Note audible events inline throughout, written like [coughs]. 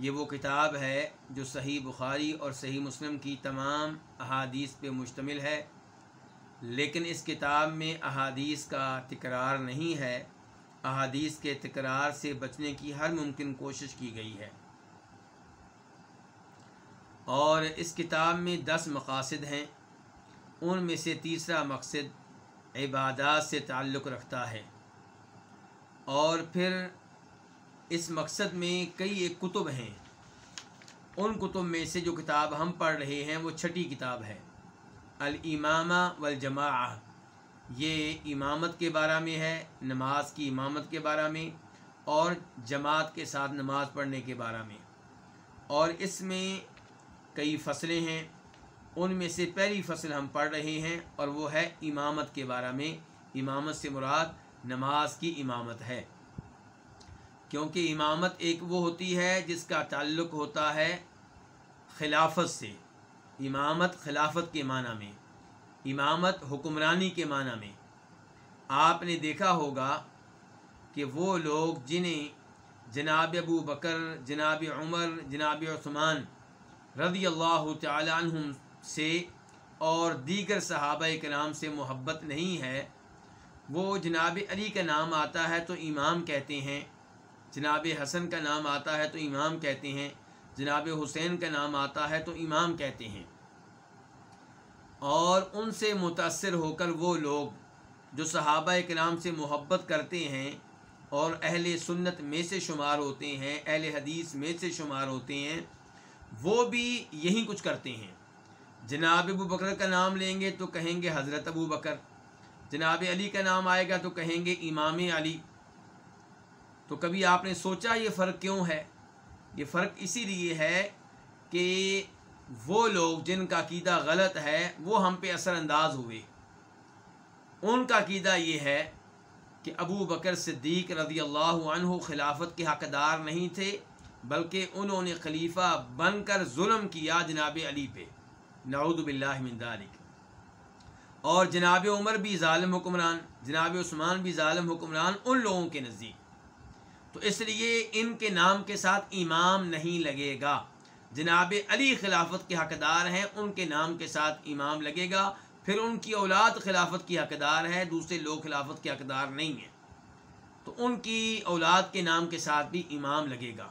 یہ وہ کتاب ہے جو صحیح بخاری اور صحیح مسلم کی تمام احادیث پہ مشتمل ہے، لیکن اس کتاب میں احادیث کا تکرار نہیں ہے۔ احادیث کے تکرار سے بچنے کی ہر ممکن کوشش کی گئی ہے۔ اور اس کتاب میں دس مقاصد ہیں۔ ان میں سے تیسرا مقصد عبادات سے تعلق رکھتا ہے۔ اور پھر اس مقصد میں کئی ایک کتب ہیں۔ ان کتب میں سے جو کتاب ہم پڑھ رہے ہیں، وہ چھٹی کتاب ہے۔ الامامہ والجماع یہ امامت کے بارے میں ہے، نماز کی امامت کے بارے میں اور جماعت کے ساتھ نماز پڑھنے کے بارے میں۔ اور اس میں کئی فصلیں ہیں۔ ان میں سے پہلی فصل ہم پڑھ رہے ہیں اور وہ ہے امامت کے بارے میں۔ امامت سے مراد نماز کی امامت ہے۔ کیونکہ امامت ایک وہ ہوتی ہے جس کا تعلق ہوتا ہے خلافت سے، امامت خلافت کے معنی میں، امامت حکمرانی کے معنی میں۔ آپ نے دیکھا ہوگا کہ وہ لوگ جنہیں جناب ابو بکر، جناب عمر، جناب عثمان رضی اللہ تعالی عنہم سے اور دیگر صحابہ کرام سے محبت نہیں ہے، وہ جناب علی کا نام آتا ہے تو امام کہتے ہیں۔ جناب حسن کا نام آتا ہے تو امام کہتے ہیں، جناب حسین کا نام آتا ہے تو امام کہتے ہیں۔ اور ان سے متاثر ہو کر وہ لوگ جو صحابہ کرام سے محبت کرتے ہیں اور اہل سنت میں سے شمار ہوتے ہیں، اہل حدیث میں سے شمار ہوتے ہیں، وہ بھی یہی کچھ کرتے ہیں۔ جناب ابو بکر کا نام لیں گے تو کہیں گے حضرت ابو بکر۔ جناب علی کا نام آئے گا تو کہیں گے امام علی۔ تو کبھی آپ نے سوچا یہ فرق کیوں ہے؟ یہ فرق اسی لیے ہے کہ وہ لوگ جن کا عقیدہ غلط ہے، وہ ہم پہ اثر انداز ہوئے۔ ان کا عقیدہ یہ ہے کہ ابو بکر صدیق رضی اللہ عنہ خلافت کے حقدار نہیں تھے، بلکہ انہوں نے خلیفہ بن کر ظلم کیا جناب علی پہ۔ نعوذ باللہ من ذالک۔ اور جناب عمر بھی ظالم حکمران، جناب عثمان بھی ظالم حکمران ان لوگوں کے نزدیک۔ تو اس لیے ان کے نام کے ساتھ امام نہیں لگے گا۔ جناب علی خلافت کے حقدار ہیں، ان کے نام کے ساتھ امام لگے گا۔ پھر ان کی اولاد خلافت کی حقدار ہے، دوسرے لوگ خلافت کے حقدار نہیں ہیں۔ تو ان کی اولاد کے نام کے ساتھ بھی امام لگے گا۔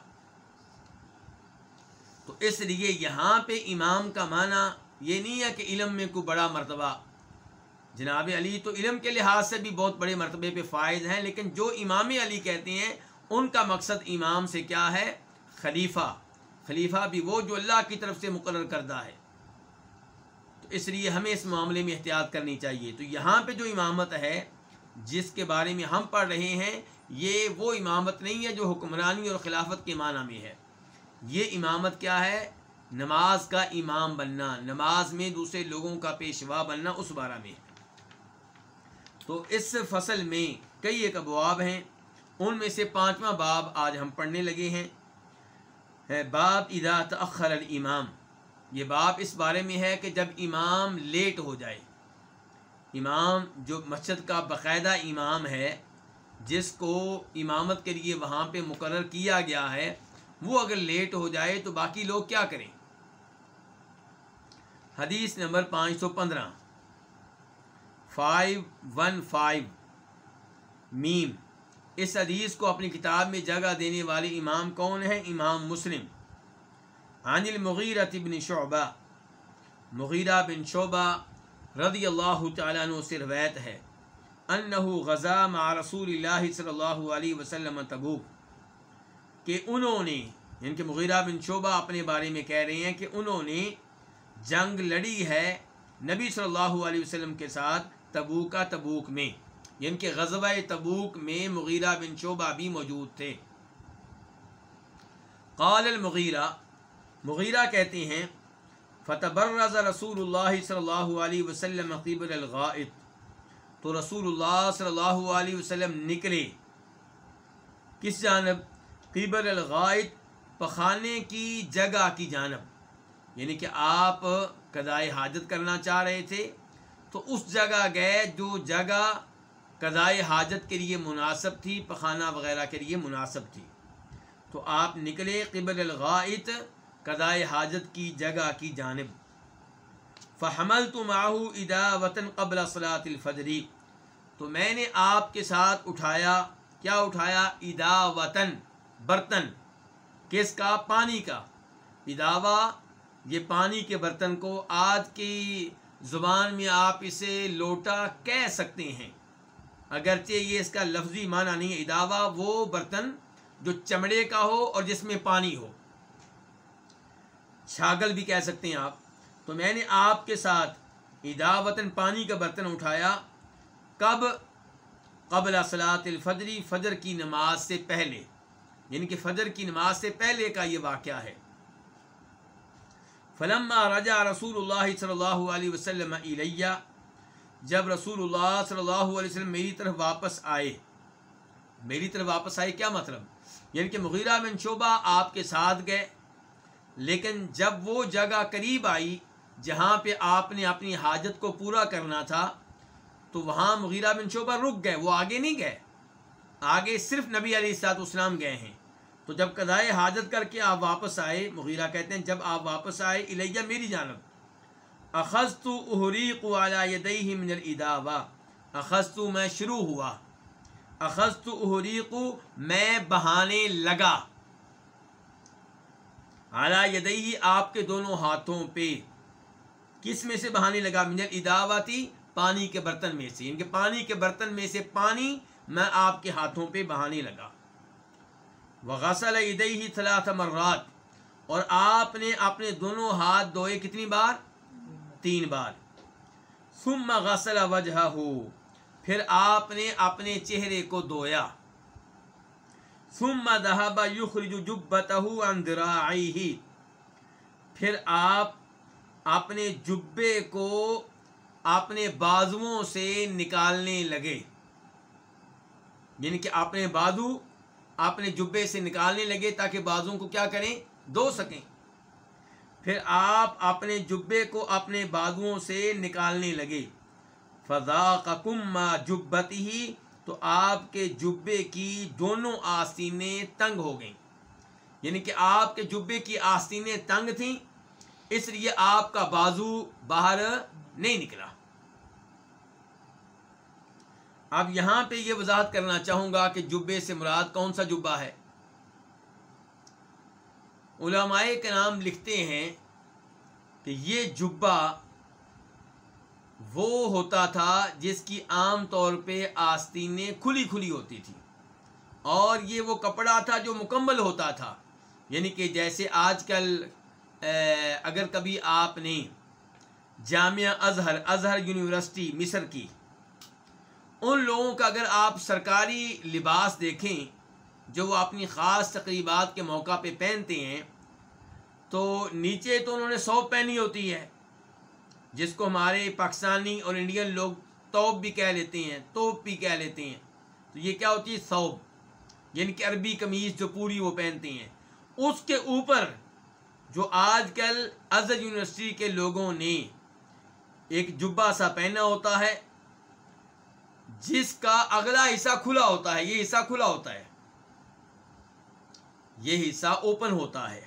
تو اس لیے یہاں پہ امام کا معنی یہ نہیں ہے کہ علم میں کوئی بڑا مرتبہ۔ جناب علی تو علم کے لحاظ سے بھی بہت بڑے مرتبے پہ فائز ہیں، لیکن جو امام علی کہتے ہیں ان کا مقصد امام سے کیا ہے؟ خلیفہ۔ خلیفہ بھی وہ جو اللہ کی طرف سے مقرر کردہ ہے۔ تو اس لیے ہمیں اس معاملے میں احتیاط کرنی چاہیے۔ تو یہاں پہ جو امامت ہے، جس کے بارے میں ہم پڑھ رہے ہیں، یہ وہ امامت نہیں ہے جو حکمرانی اور خلافت کے معنی میں ہے۔ یہ امامت کیا ہے؟ نماز کا امام بننا، نماز میں دوسرے لوگوں کا پیشوا بننا، اس بارہ میں۔ ہے تو اس فصل میں کئی ایک ابواب ہیں۔ ان میں سے پانچواں باب آج ہم پڑھنے لگے ہیں۔ باب ادا تخر الامام۔ یہ باپ اس بارے میں ہے کہ جب امام لیٹ ہو جائے۔ امام جو مسجد کا باقاعدہ امام ہے، جس کو امامت کے لیے وہاں پہ مقرر کیا گیا ہے، وہ اگر لیٹ ہو جائے تو باقی لوگ کیا کریں؟ حدیث نمبر پانچ سو پندرہ۔ Five one five. میم۔ اس حدیث کو اپنی کتاب میں جگہ دینے والے امام کون ہیں؟ امام مسلم۔ عن المغیرہ بن شعبہ۔ مغیرہ بن شعبہ رضی اللہ تعالیٰ عنہ سے روایت ہے۔ انہو غزا مع رسول اللہ صلی اللہ علیہ وسلم تبوک۔ کہ انہوں نے یعنی کہ مغیرہ بن شعبہ اپنے بارے میں کہہ رہے ہیں کہ انہوں نے جنگ لڑی ہے نبی صلی اللہ علیہ وسلم کے ساتھ تبوکا تبوک میں۔ یعنی کہ غزوہ تبوک میں مغیرہ بن شعبہ بھی موجود تھے۔ قال المغیرہ، مغیرہ کہتے ہیں، فتبرز رسول اللہ صلی اللہ علیہ وسلم قبل الغائط تو رسول اللہ صلی اللہ علیہ وسلم نکلے۔ کس جانب؟ قبل الغائط، پخانے کی جگہ کی جانب۔ یعنی کہ آپ قضائے حاجت کرنا چاہ رہے تھے، تو اس جگہ گئے جو جگہ قضائے حاجت کے لیے مناسب تھی، پخانہ وغیرہ کے لیے مناسب تھی۔ تو آپ نکلے قبل الغائط قضائے حاجت کی جگہ کی جانب۔ فحمل تو ماہو ادا وطن قبل صلاۃ الفجری تو میں نے آپ کے ساتھ اٹھایا، کیا اٹھایا؟ ادا وطن برتن۔ کس کا؟ پانی کا۔ اداوا یہ پانی کے برتن کو آج کی زبان میں آپ اسے لوٹا کہہ سکتے ہیں۔ اگرچہ یہ اس کا لفظی معنی نہیں ہے اداوا وہ برتن جو چمڑے کا ہو اور جس میں پانی ہو۔ چھاگل بھی کہہ سکتے ہیں آپ۔ تو میں نے آپ کے ساتھ اداوتن پانی کا برتن اٹھایا۔ کب؟ قبل اصلاۃ الفجری فجر کی نماز سے پہلے۔ یعنی کہ فجر کی نماز سے پہلے کا یہ واقعہ ہے۔ فلما رجا رسول اللہ صلی اللہ علیہ وسلم علیہ جب رسول اللہ صلی اللہ علیہ وسلم میری طرف واپس آئے، میری طرف واپس آئے کیا مطلب؟ یعنی کہ مغیرہ بن شعبہ آپ کے ساتھ گئے، لیکن جب وہ جگہ قریب آئی جہاں پہ آپ نے اپنی حاجت کو پورا کرنا تھا، تو وہاں مغیرہ بن شعبہ رک گئے، وہ آگے نہیں گئے۔ آگے صرف نبی علیہ السلاط اسلام گئے ہیں۔ تو جب قضائے حاجت کر کے آپ واپس آئے، مغیرہ کہتے ہیں جب آپ واپس آئے، الیہ میری جانب۔ اخذ تو احریق والا یدئی من الاداوا اخذ تو میں شروع ہوا. اخذ تو احریق میں بہانے لگا. اعلیٰ یدئی آپ کے دونوں ہاتھوں پہ. کس میں سے بہانے لگا؟ من الاداواتی پانی کے برتن میں سے. یعنی ان کے پانی کے برتن میں سے پانی میں آپ کے ہاتھوں پہ بہانے لگا. وغسل ادئی ثلاث مرات. اور آپ نے اپنے دونوں ہاتھ دھوئے کتنی بار؟ تین بار۔ ثم غسل وجہ ہو پھر آپ نے اپنے چہرے کو دھویا۔ ثم ذهب يخرج جبته عن ذراعيه پھر آپ اپنے جبے کو اپنے بازوؤں سے نکالنے لگے۔ یعنی کہ اپنے بازو اپنے جبے سے نکالنے لگے تاکہ بازو کو کیا کریں؟ دو سکیں۔ پھر آپ اپنے جبے کو اپنے بازوؤں سے نکالنے لگے۔ فضا کا کم جبتی ہی تو آپ کے جبے کی دونوں آستینیں تنگ ہو گئیں۔ یعنی کہ آپ کے جبے کی آستینیں تنگ تھیں، اس لیے آپ کا بازو باہر نہیں نکلا۔ اب یہاں پہ یہ وضاحت کرنا چاہوں گا کہ جبے سے مراد کون سا جبہ ہے۔ علماء کے نام لکھتے ہیں کہ یہ جبہ وہ ہوتا تھا جس کی عام طور پہ آستینیں کھلی کھلی ہوتی تھی اور یہ وہ کپڑا تھا جو مکمل ہوتا تھا۔ یعنی کہ جیسے آج کل اگر کبھی آپ نے جامعہ اظہر اظہر یونیورسٹی مصر کی، ان لوگوں کا اگر آپ سرکاری لباس دیکھیں جو وہ اپنی خاص تقریبات کے موقع پہ پہنتے ہیں، تو نیچے تو انہوں نے سوپ پہنی ہوتی ہے، جس کو ہمارے پاکستانی اور انڈین لوگ توپ بھی کہہ لیتے ہیں، توپ بھی کہہ لیتے ہیں۔ تو یہ کیا ہوتی ہے؟ سوب یعنی کہ عربی قمیض جو پوری وہ پہنتے ہیں۔ اس کے اوپر جو آج کل ازر یونیورسٹی کے لوگوں نے ایک جبا سا پہنا ہوتا ہے، جس کا اگلا حصہ کھلا ہوتا ہے، یہ حصہ کھلا ہوتا ہے۔ یہ حصہ اوپن ہوتا ہے۔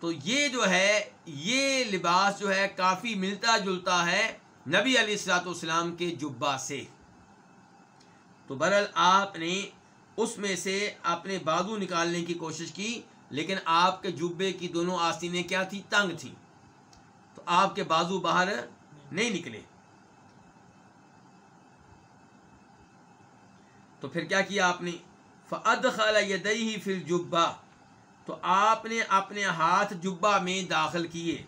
تو یہ جو ہے، یہ لباس جو ہے کافی ملتا جلتا ہے نبی علیہ السلاۃ والسلام کے جبا سے۔ تو برل آپ نے اس میں سے اپنے بازو نکالنے کی کوشش کی، لیکن آپ کے جبے کی دونوں آستینیں کیا تھی تنگ تھیں۔ تو آپ کے بازو باہر نہیں نکلے۔ تو پھر کیا کیا آپ نے؟ فعد خالہ یدئی فل جبا تو آپ نے اپنے ہاتھ جبا میں داخل کیے۔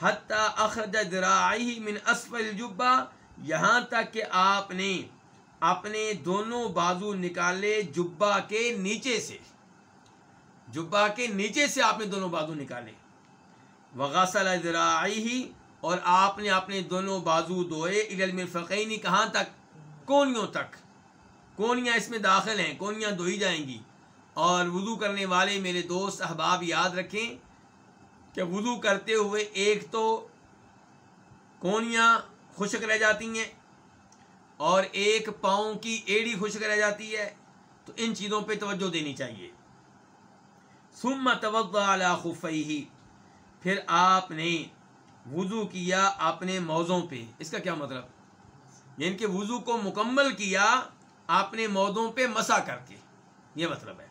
حتیٰ اخرج دراعی من اسفل جبا یہاں تک کہ آپ نے اپنے دونوں بازو نکالے جبا کے نیچے سے۔ جبا کے نیچے سے آپ نے دونوں بازو نکالے۔ وغسل ذراعی اور آپ نے اپنے دونوں بازو دوئے۔ علم فقینی کہاں تک؟ کونیوں تک۔ کونیاں اس میں داخل ہیں، کونیاں دھوئی جائیں گی۔ اور وضو کرنے والے میرے دوست احباب یاد رکھیں کہ وضو کرتے ہوئے ایک تو کونیاں خشک رہ جاتی ہیں اور ایک پاؤں کی ایڑی خشک رہ جاتی ہے، تو ان چیزوں پہ توجہ دینی چاہیے۔ ثم توضع علی خفیہ، پھر آپ نے وضو کیا اپنے موزوں پہ۔ اس کا کیا مطلب؟ یعنی کہ وضو کو مکمل کیا اپنے موزوں پہ مسا کر کے۔ یہ مطلب ہے۔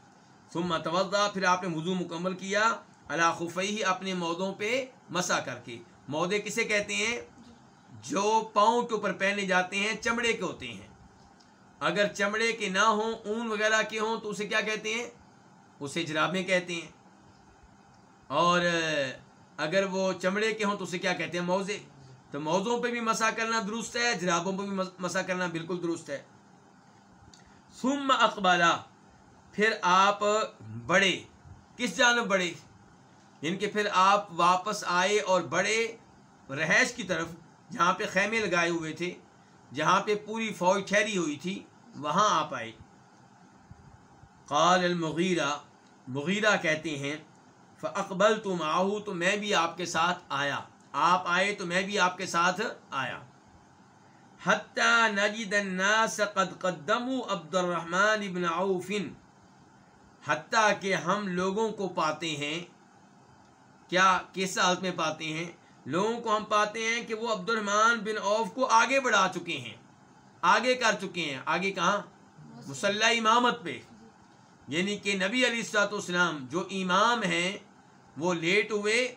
ثم توضع پھر آپ نے وضو مکمل کیا۔ علی خفیہ اپنے موزوں پہ مسا کر کے۔ مودے کسے کہتے ہیں؟ جو پاؤں کے اوپر پہنے جاتے ہیں، چمڑے کے ہوتے ہیں۔ اگر چمڑے کے نہ ہوں، اون وغیرہ کے ہوں، تو اسے کیا کہتے ہیں؟ اسے جرابیں کہتے ہیں۔ اور اگر وہ چمڑے کے ہوں، تو اسے کیا کہتے ہیں؟ موزے۔ تو موزوں پہ بھی مسا کرنا درست ہے، جرابوں پہ بھی مسا کرنا بالکل درست ہے۔ ثم اقبالا پھر آپ بڑے کس جانب بڑے یعنی کہ پھر آپ واپس آئے اور بڑے رہائش کی طرف، جہاں پہ خیمے لگائے ہوئے تھے، جہاں پہ پوری فوج ٹھہری ہوئی تھی، وہاں آپ آئے۔ قال المغیرہ مغیرہ کہتے ہیں فقبل تم آہو تو میں بھی آپ کے ساتھ آیا۔ آپ آئے تو میں بھی آپ کے ساتھ آیا۔ حتیٰ نجد الناس قد قدموا عبد الرحمن ابن عوف. حتیٰ کہ ہم لوگوں کو پاتے ہیں. کیا کس حالت میں پاتے ہیں؟ لوگوں کو ہم پاتے ہیں کہ وہ عبد الرحمن بن عوف کو آگے بڑھا چکے ہیں. آگے کر چکے ہیں. آگے کہاں؟ مسلح امامت پہ. یعنی کہ نبی علی السلاط اسلام جو امام ہیں، وہ لیٹ ہوئے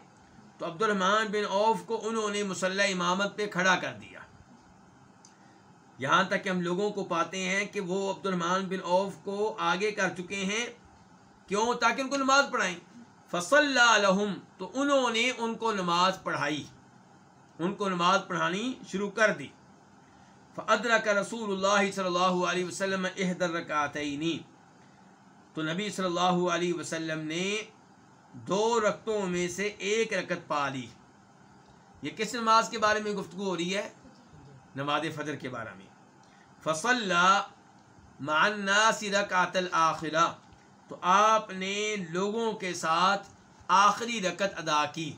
تو عبد الرحمن بن عوف کو انہوں نے مسلح امامت پہ کھڑا کر دیا. یہاں تک کہ ہم لوگوں کو پاتے ہیں کہ وہ عبد الرحمن بن عوف کو آگے کر چکے ہیں۔ کیوں؟ تاکہ ان کو نماز پڑھائیں۔ فصل الحم تو انہوں نے ان کو نماز پڑھائی۔ ان کو نماز پڑھانی شروع کر دی۔ فدر کا رسول اللہ صلی اللہ علیہ وسلم احدر رکعتینی تو نبی صلی اللہ علیہ وسلم نے دو رقطوں میں سے ایک رکت پا لی۔ یہ کس نماز کے بارے میں گفتگو ہو رہی ہے؟ نماز فجر کے بارے میں۔ فصل الناس رکعت الآخرہ۔ تو آپ نے لوگوں کے ساتھ آخری رکت ادا کی۔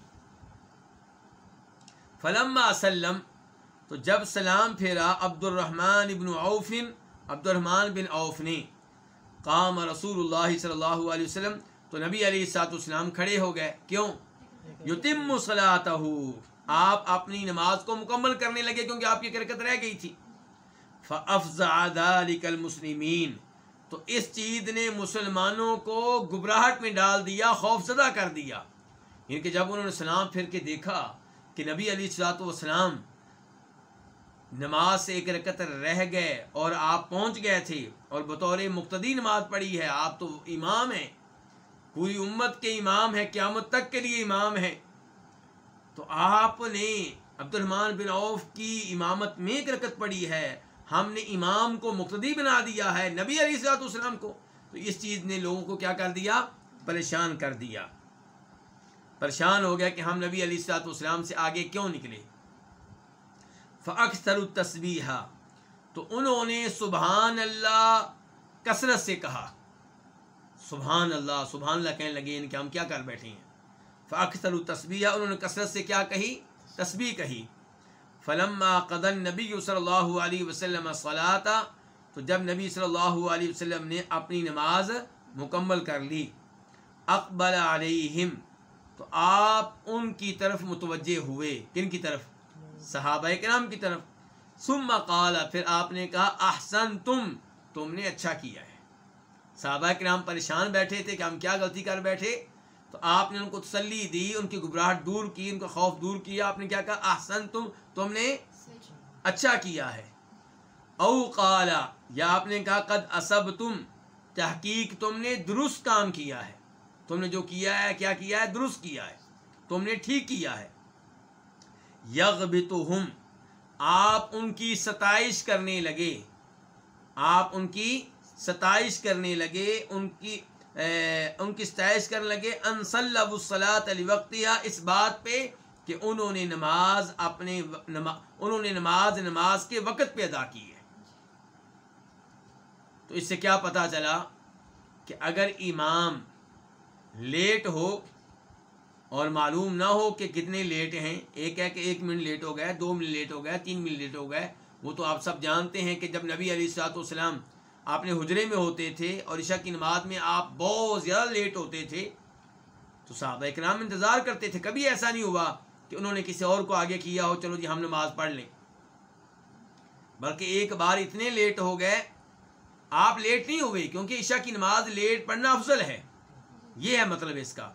فلما سلم، تو جب سلام پھیرا عبد الرحمن ابن عوف عبد الرحمن بن عوف نے، قام رسول اللہ صلی اللہ علیہ وسلم، تو نبی علی سات اسلام کھڑے ہو گئے۔ کیوں؟ یتم صلاح آپ اپنی نماز کو مکمل کرنے لگے کیونکہ آپ کی کرکت رہ گئی تھی۔ المسلمین تو اس چیز نے مسلمانوں کو گبراہٹ میں ڈال دیا خوف زدہ کر دیا۔ یعنی کہ جب انہوں نے سلام پھر کے دیکھا کہ نبی علی سلاۃ والسلام نماز سے ایک رکت رہ گئے اور آپ پہنچ گئے تھے اور بطور مقتدی نماز پڑھی ہے، آپ تو امام ہیں۔ پوری امت کے امام ہیں، قیامت تک کے لیے امام ہیں۔ تو آپ نے عبد الرحمن بن عوف کی امامت میں ایک رکت پڑی ہے ہم نے امام کو مقتدی بنا دیا ہے، نبی علیہ السلاۃ والسلام کو۔ تو اس چیز نے لوگوں کو کیا کر دیا؟ پریشان کر دیا۔ پریشان ہو گیا کہ ہم نبی علیہ السلاۃ والسلام سے آگے کیوں نکلے؟ فاکثر التسبیح۔ تو انہوں نے سبحان اللہ کثرت سے کہا۔ سبحان اللہ سبحان اللہ کہنے لگے ان کہ ہم کیا کر بیٹھے ہیں؟ فاکثر التسبیح، انہوں نے کثرت سے کیا کہی؟ تسبیح کہی۔ فلما قدن نبی صلی اللہ علیہ وسلم صلاح تو جب نبی صلی اللہ علیہ وسلم نے اپنی نماز مکمل کر لی، اقبل علیہم، تو آپ ان کی طرف متوجہ ہوئے۔ کن کی طرف؟ صحابہ کرام کی طرف۔ ثم قال، پھر آپ نے کہا احسن تم تم نے اچھا کیا ہے۔ صحابہ کرام پریشان بیٹھے تھے کہ ہم کیا غلطی کر بیٹھے۔ تو آپ نے ان کو تسلی دی، ان کی گھبراہٹ دور کی، ان کا خوف دور کیا۔ آپ نے کیا کہا؟ احسن تم تم نے اچھا کیا ہے۔ او قالا، یا آپ نے کہا، قد اسب تم تحقیق تم نے درست کام کیا ہے۔ تم نے جو کیا ہے، کیا کیا ہے؟ درست کیا ہے۔ تم نے ٹھیک کیا ہے۔ یغبتہم آپ ان کی ستائش کرنے لگے۔ آپ ان کی ستائش کرنے لگے، ان کی ان کی ستائش کرنے لگے انصل الصلاۃ علی وقت اس بات پہ کہ انہوں نے نماز اپنے انہوں نے نماز نماز کے وقت پہ ادا کی ہے۔ تو اس سے کیا پتا چلا کہ اگر امام لیٹ ہو اور معلوم نہ ہو کہ کتنے لیٹ ہیں، ایک ہے کہ ایک منٹ لیٹ ہو گیا دو منٹ لیٹ ہو گیا تین منٹ لیٹ ہو گئے، وہ تو آپ سب جانتے ہیں کہ جب نبی علیہ السلاۃ والسلام آپ نے حجرے میں ہوتے تھے اور عشاء کی نماز میں آپ بہت زیادہ لیٹ ہوتے تھے، تو صحابہ اکرام انتظار کرتے تھے، کبھی ایسا نہیں ہوا کہ انہوں نے کسی اور کو آگے کیا ہو، چلو جی ہم نماز پڑھ لیں۔ بلکہ ایک بار اتنے لیٹ ہو گئے، آپ لیٹ نہیں ہوئے، کیونکہ عشاء کی نماز لیٹ پڑھنا افضل ہے۔ یہ ہے مطلب اس کا۔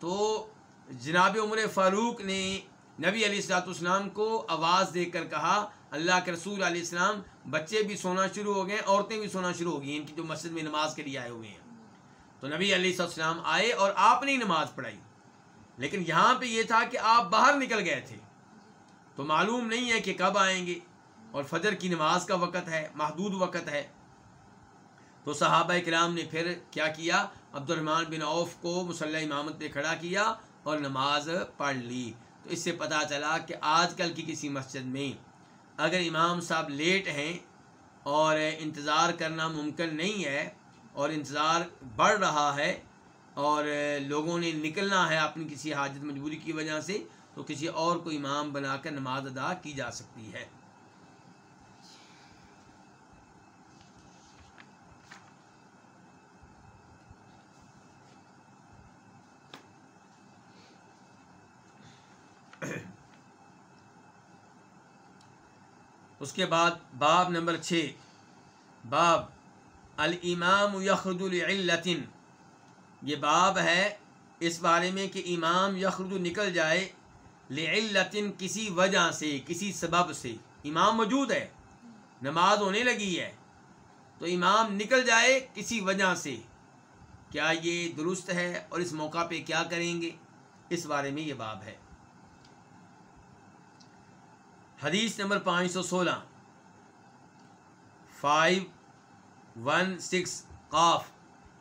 تو جناب عمر فاروق نے نبی علیہ السلاۃ والسلام کو آواز دے کر کہا، اللہ کے رسول علیہ السلام بچے بھی سونا شروع ہو گئے، عورتیں بھی سونا شروع ہو گئی ان کی جو مسجد میں نماز کے لیے آئے ہوئے ہیں۔ تو نبی علیہ السلام آئے اور آپ نے نماز پڑھائی۔ لیکن یہاں پہ یہ تھا کہ آپ باہر نکل گئے تھے۔ تو معلوم نہیں ہے کہ کب آئیں گے اور فجر کی نماز کا وقت ہے، محدود وقت ہے۔ تو صحابہ کرام نے پھر کیا کیا؟ عبد الرحمٰن بن عوف کو مسلح امامت پہ کھڑا کیا اور نماز پڑھ لی۔ تو اس سے پتہ چلا کہ آج کل کی کسی مسجد میں اگر امام صاحب لیٹ ہیں اور انتظار کرنا ممکن نہیں ہے اور انتظار بڑھ رہا ہے اور لوگوں نے نکلنا ہے اپنی کسی حاجت مجبوری کی وجہ سے، تو کسی اور کو امام بنا کر نماز ادا کی جا سکتی ہے۔ [coughs] اس کے بعد باب نمبر چھ، باب الامام یخرج العلتن یہ باب ہے اس بارے میں کہ امام یخرج نکل جائے لعلتن کسی وجہ سے، کسی سبب سے۔ امام موجود ہے، نماز ہونے لگی ہے۔ تو امام نکل جائے کسی وجہ سے۔ کیا یہ درست ہے اور اس موقع پہ کیا کریں گے؟ اس بارے میں یہ باب ہے۔ حدیث نمبر پانچ سو سولہ۔ فائیو ون سکس قاف۔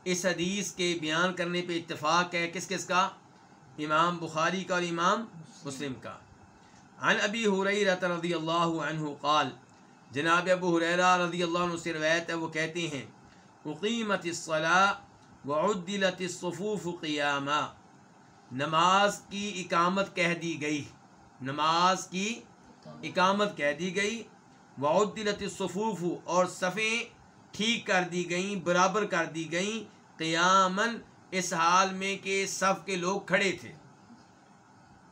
اس حدیث کے بیان کرنے پہ اتفاق ہے کس کس کا؟ امام بخاری کا اور امام مسلم کا۔ عن ابی حریرہ رضی اللہ عنہ قال، جناب ابو حریرہ رضی اللہ عنہ سے روایت ہے، وہ کہتے ہیں، اقیمت الصلاة وعدلت الصفوف قیاما۔ نماز کی اقامت کہہ دی گئی۔ نماز کی اقامت کہہ دی گئی۔ وعدلت الصفوف اور صفیں ٹھیک کر دی گئیں، برابر کر دی گئیں۔ قیامن اس حال میں کہ صف کے لوگ کھڑے تھے۔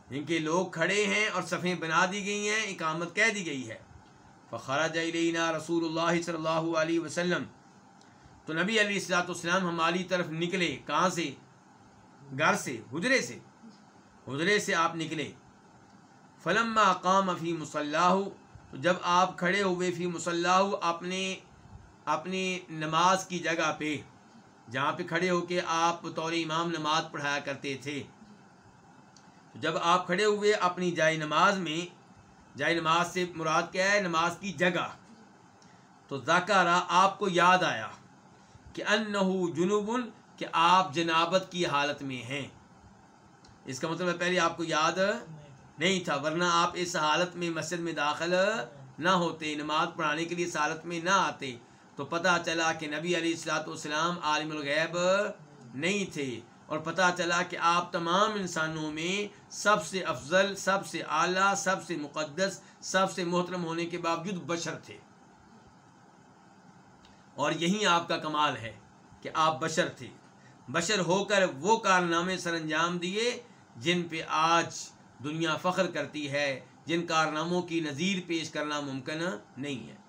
ان کے لوگ کھڑے ہیں اور صفیں بنا دی گئی ہیں، اقامت کہہ دی گئی ہے۔ فخرج الینا رسول اللہ صلی اللہ علیہ وسلم۔ تو نبی علیہ السلاۃ والسلام ہماری طرف نکلے۔ کہاں سے؟ گھر سے، حجرے سے۔ حجرے سے آپ نکلے۔ فلما قام فی مسلح تو جب آپ کھڑے ہوئے فی مسلح اپنے اپنی نماز کی جگہ پہ، جہاں پہ کھڑے ہو کے آپ بطور امام نماز پڑھایا کرتے تھے۔ جب آپ کھڑے ہوئے اپنی جائے نماز میں، جائے نماز سے مراد کیا ہے؟ نماز کی جگہ۔ تو ذکر آپ کو یاد آیا کہ ان جنوب کہ آپ جنابت کی حالت میں ہیں۔ اس کا مطلب ہے پہلے آپ کو یاد نہیں تھا، ورنہ آپ اس حالت میں مسجد میں داخل نہ ہوتے، نماز پڑھانے کے لیے اس حالت میں نہ آتے۔ تو پتہ چلا کہ نبی علیہ السلاۃ والسلام عالم الغیب نہیں تھے اور پتہ چلا کہ آپ تمام انسانوں میں سب سے افضل، سب سے اعلیٰ، سب سے مقدس، سب سے محترم ہونے کے باوجود بشر تھے۔ اور یہی آپ کا کمال ہے کہ آپ بشر تھے۔ بشر ہو کر وہ کارنامے سر انجام دیے جن پہ آج دنیا فخر کرتی ہے، جن کارناموں کی نظیر پیش کرنا ممکن نہیں ہے۔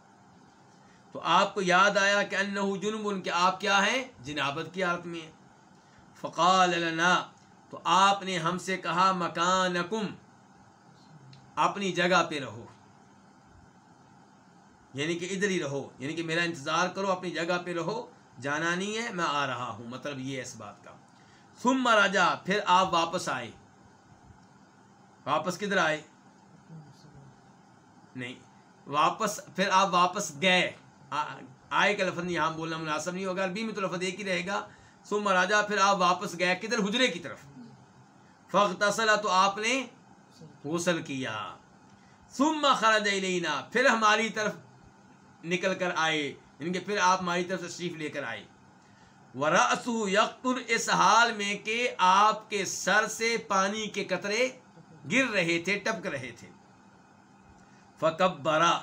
تو آپ کو یاد آیا کہ انہو جنب ان کے آپ کیا ہیں؟ جنابت کی حالت میں فقال لنا، تو آپ نے ہم سے کہا، مکانکم، اپنی جگہ پہ رہو۔ یعنی کہ ادھر ہی رہو یعنی کہ میرا انتظار کرو، اپنی جگہ پہ رہو۔ جانا نہیں ہے، میں آ رہا ہوں مطلب یہ ہے اس بات کا۔ ثم راجا پھر آپ واپس آئے۔ واپس کدھر آئے؟ نہیں، واپس، پھر آپ واپس گئے۔ آئے کا لفظ یہاں بولنا مناسب نہیں ہوگا، عربی میں تو لفظ ایک ہی رہے گا۔ ثم راجا، پھر آپ واپس گئے کدھر؟ حجرے کی طرف۔ فخ تو آپ نے غسل کیا۔ ثم خرج الینا، پھر ہماری طرف نکل کر آئے۔ یعنی ان کے پھر آپ ہماری طرف تشریف لے کر آئے۔ وراسو یقر اس حال میں کہ آپ کے سر سے پانی کے قطرے گر رہے تھے، ٹپک رہے تھے۔ فکبرا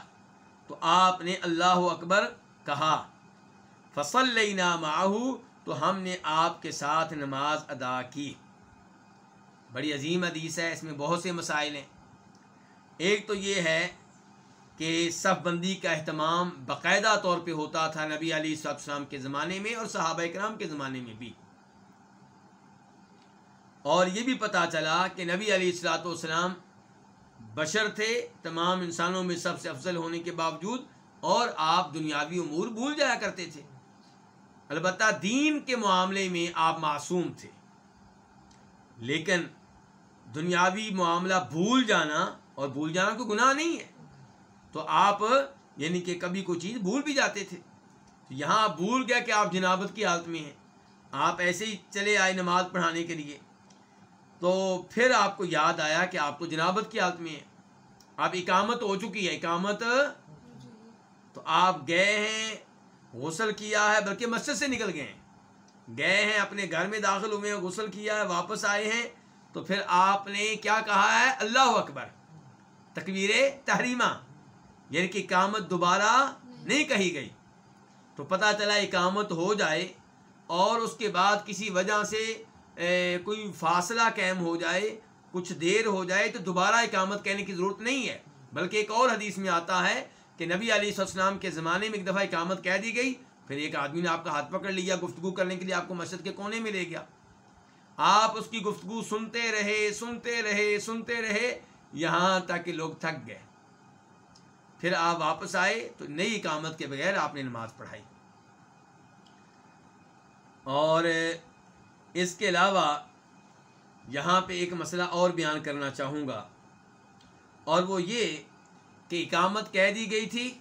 تو آپ نے اللہ اکبر کہا فصل لینا ماہو تو ہم نے آپ کے ساتھ نماز ادا کی۔ بڑی عظیم حدیث ہے، اس میں بہت سے مسائل ہیں۔ ایک تو یہ ہے کہ صف بندی کا اہتمام باقاعدہ طور پہ ہوتا تھا نبی علی صاحب السلام کے زمانے میں اور صحابہ کرام کے زمانے میں بھی۔ اور یہ بھی پتہ چلا کہ نبی علی السلاۃ والسلام بشر تھے، تمام انسانوں میں سب سے افضل ہونے کے باوجود اور آپ دنیاوی امور بھول جایا کرتے تھے۔ البتہ دین کے معاملے میں آپ معصوم تھے۔ لیکن دنیاوی معاملہ بھول جانا اور بھول جانا کوئی گناہ نہیں ہے۔ تو آپ یعنی کہ کبھی کوئی چیز بھول بھی جاتے تھے۔ تو یہاں آپ بھول گیا کہ آپ جنابت کی حالت میں ہیں۔ آپ ایسے ہی چلے آئے نماز پڑھانے کے لیے۔ تو پھر آپ کو یاد آیا کہ آپ تو جنابت کی حالت میں ہیں۔ آپ اقامت ہو چکی ہے، اقامت۔ تو آپ گئے ہیں، غسل کیا ہے، بلکہ مسجد سے نکل گئے۔ ہیں گئے ہیں، اپنے گھر میں داخل ہوئے ہیں، غسل کیا ہے، واپس آئے ہیں۔ تو پھر آپ نے کیا کہا ہے؟ اللہ اکبر۔ تکبیر تحریمہ۔ یعنی کہ اقامت دوبارہ نہیں کہی گئی۔ تو پتہ چلا اقامت ہو جائے اور اس کے بعد کسی وجہ سے کوئی فاصلہ قائم ہو جائے، کچھ دیر ہو جائے تو دوبارہ اقامت کہنے کی ضرورت نہیں ہے۔ بلکہ ایک اور حدیث میں آتا ہے کہ نبی علیہ السلام کے زمانے میں ایک دفعہ اقامت کہہ دی گئی، پھر ایک آدمی نے آپ کا ہاتھ پکڑ لیا، گفتگو کرنے کے لیے آپ کو مسجد کے کونے میں لے گیا۔ آپ اس کی گفتگو سنتے رہے سنتے رہے سنتے رہے، یہاں تک کہ لوگ تھک گئے۔ پھر آپ واپس آئے تو نئی اقامت کے بغیر آپ نے نماز پڑھائی۔ اور اس کے علاوہ یہاں پہ ایک مسئلہ اور بیان کرنا چاہوں گا۔ اور وہ یہ کہ اقامت کہہ دی گئی تھی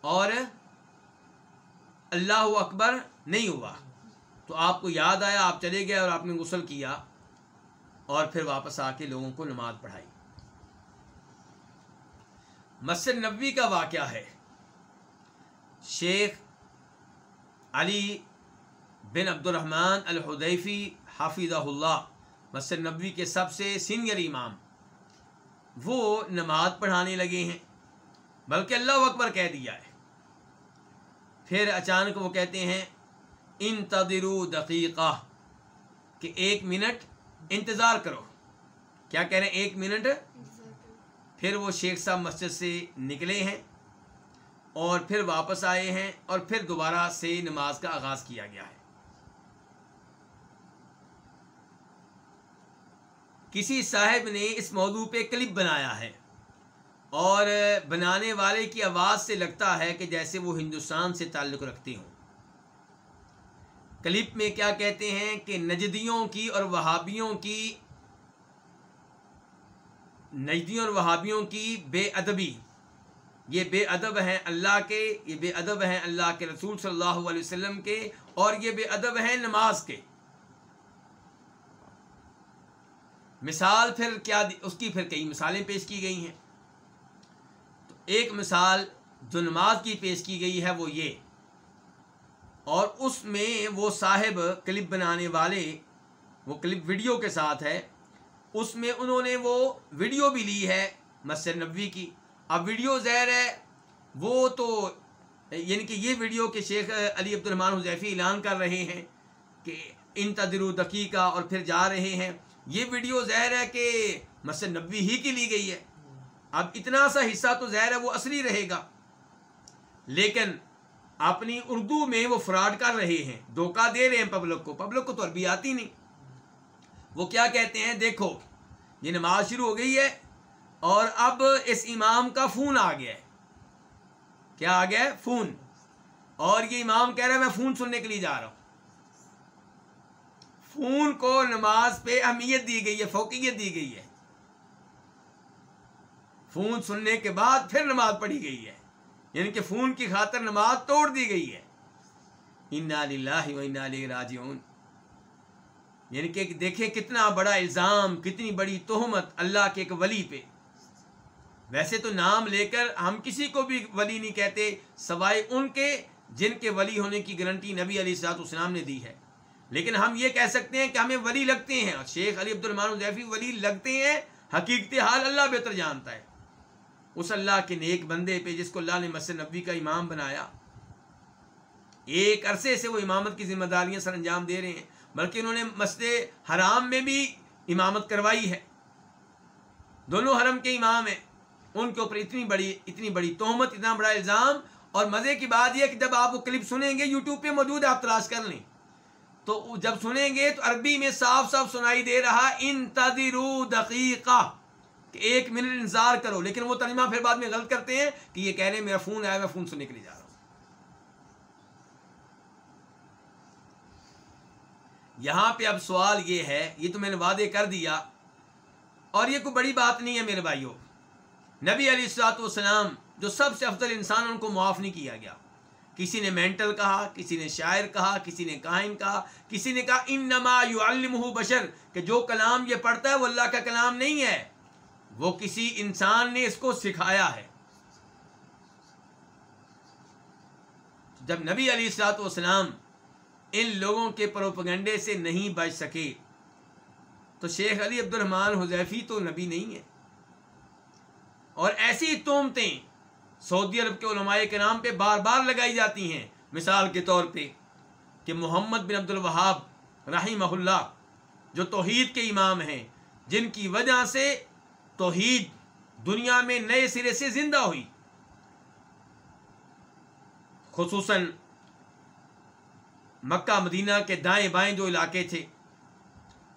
اور اللہ اکبر نہیں ہوا۔ تو آپ کو یاد آیا، آپ چلے گئے اور آپ نے غسل کیا اور پھر واپس آ کے لوگوں کو نماز پڑھائی۔ مسجد نبوی کا واقعہ ہے۔ شیخ علی بن عبد الرحمن الحدیفی حافظ اللہ مسجد نبوی کے سب سے سینئر امام۔ وہ نماز پڑھانے لگے ہیں، بلکہ اللہ اکبر کہہ دیا ہے۔ پھر اچانک وہ کہتے ہیں انتدرو دقیقہ، کہ ایک منٹ انتظار کرو۔ کیا کہہ رہے ہیں؟ ایک منٹ۔ پھر وہ شیخ صاحب مسجد سے نکلے ہیں اور پھر واپس آئے ہیں اور پھر دوبارہ سے نماز کا آغاز کیا گیا ہے۔ کسی صاحب نے اس موضوع پہ کلپ بنایا ہے اور بنانے والے کی آواز سے لگتا ہے کہ جیسے وہ ہندوستان سے تعلق رکھتے ہوں۔ کلپ میں کیا کہتے ہیں کہ نجدیوں کی اور وہابیوں کی، نجدیوں اور وہابیوں کی بے ادبی، یہ بے ادب ہیں اللہ کے، یہ بے ادب ہیں اللہ کے رسول صلی اللہ علیہ وسلم کے، اور یہ بے ادب ہیں نماز کے۔ مثال پھر کیا اس کی پھر کئی مثالیں پیش کی گئی ہیں۔ تو ایک مثال جو نماز کی پیش کی گئی ہے وہ یہ، اور اس میں وہ صاحب کلپ بنانے والے، وہ کلپ ویڈیو کے ساتھ ہے، اس میں انہوں نے وہ ویڈیو بھی لی ہے مسجد نبوی کی۔ اب ویڈیو زہر ہے، وہ تو یعنی کہ یہ ویڈیو کہ شیخ علی عبد الرحمٰن حذیفی اعلان کر رہے ہیں کہ ان تدر دقیقہ اور پھر جا رہے ہیں۔ یہ ویڈیو زہر ہے کہ مسجد نبوی ہی کی لی گئی ہے۔ اب اتنا سا حصہ تو زہر ہے، وہ اصلی رہے گا۔ لیکن اپنی اردو میں وہ فراڈ کر رہے ہیں، دھوکہ دے رہے ہیں پبلک کو۔ پبلک کو تو عربی آتی نہیں۔ وہ کیا کہتے ہیں؟ دیکھو، یہ نماز شروع ہو گئی ہے اور اب اس امام کا فون آ گیا ہے۔ کیا آ گیا ہے؟ فون۔ اور یہ امام کہہ رہا ہے، میں فون سننے کے لیے جا رہا ہوں۔ فون کو نماز پہ اہمیت دی گئی ہے، فوقیت دی گئی ہے۔ فون سننے کے بعد پھر نماز پڑھی گئی ہے۔ یعنی کہ فون کی خاطر نماز توڑ دی گئی ہے۔ انا للہ و انا علیہ راجعون۔ یعنی کہ دیکھیں کتنا بڑا الزام، کتنی بڑی تہمت اللہ کے ایک ولی پہ۔ ویسے تو نام لے کر ہم کسی کو بھی ولی نہیں کہتے، سوائے ان کے جن کے ولی ہونے کی گارنٹی نبی علی سات اسلام نے دی ہے۔ لیکن ہم یہ کہہ سکتے ہیں کہ ہمیں ولی لگتے ہیں۔ شیخ علی عبد الرحمان الزیفی ولی لگتے ہیں، حقیقت حال اللہ بہتر جانتا ہے۔ اس اللہ کے نیک بندے پہ جس کو اللہ نے مسجد نبی کا امام بنایا، ایک عرصے سے وہ امامت کی ذمہ داریاں سر انجام دے رہے ہیں، بلکہ انہوں نے مسجد حرام میں بھی امامت کروائی ہے۔ دونوں حرم کے امام ہیں۔ ان کے اوپر اتنی بڑی اتنی بڑی تہمت، اتنا بڑا الزام۔ اور مزے کی بات یہ کہ جب آپ وہ کلپ سنیں گے، یوٹیوب پہ موجود ہے، آپ تلاش کر لیں۔ تو جب سنیں گے تو عربی میں صاف صاف سنائی دے رہا ان تدرو دقیقہ، کہ ایک منٹ انتظار کرو، لیکن وہ ترجمہ پھر بعد میں غلط کرتے ہیں کہ یہ کہہ رہے ہیں میرا فون آیا میں فون سننے کے لیے جا رہا ہوں۔ یہاں پہ اب سوال یہ ہے، یہ تو میں نے وعدے کر دیا، اور یہ کوئی بڑی بات نہیں ہے میرے بھائیوں نبی علی السلاط والسلام، جو سب سے افضل انسان، ان کو معاف نہیں کیا گیا۔ کسی نے مینٹل کہا، کسی نے شاعر کہا، کسی نے کائن کہا، کسی نے کہا ان نما یو بشر، کہ جو کلام یہ پڑھتا ہے وہ اللہ کا کلام نہیں ہے۔ وہ کسی انسان نے اس کو سکھایا ہے۔ جب نبی علی السلاط والسلام ان لوگوں کے پروپگنڈے سے نہیں بچ سکے، تو شیخ علی عبد الرحمان حذیفی تو نبی نہیں ہے اور ایسی تومتیں سعودی عرب کے علماء کے نام پہ بار بار لگائی جاتی ہیں۔ مثال کے طور پہ کہ محمد بن عبد الوہاب رحمہ اللہ، جو توحید کے امام ہیں، جن کی وجہ سے توحید دنیا میں نئے سرے سے زندہ ہوئی۔ خصوصاً مکہ، مدینہ کے دائیں بائیں جو علاقے تھے،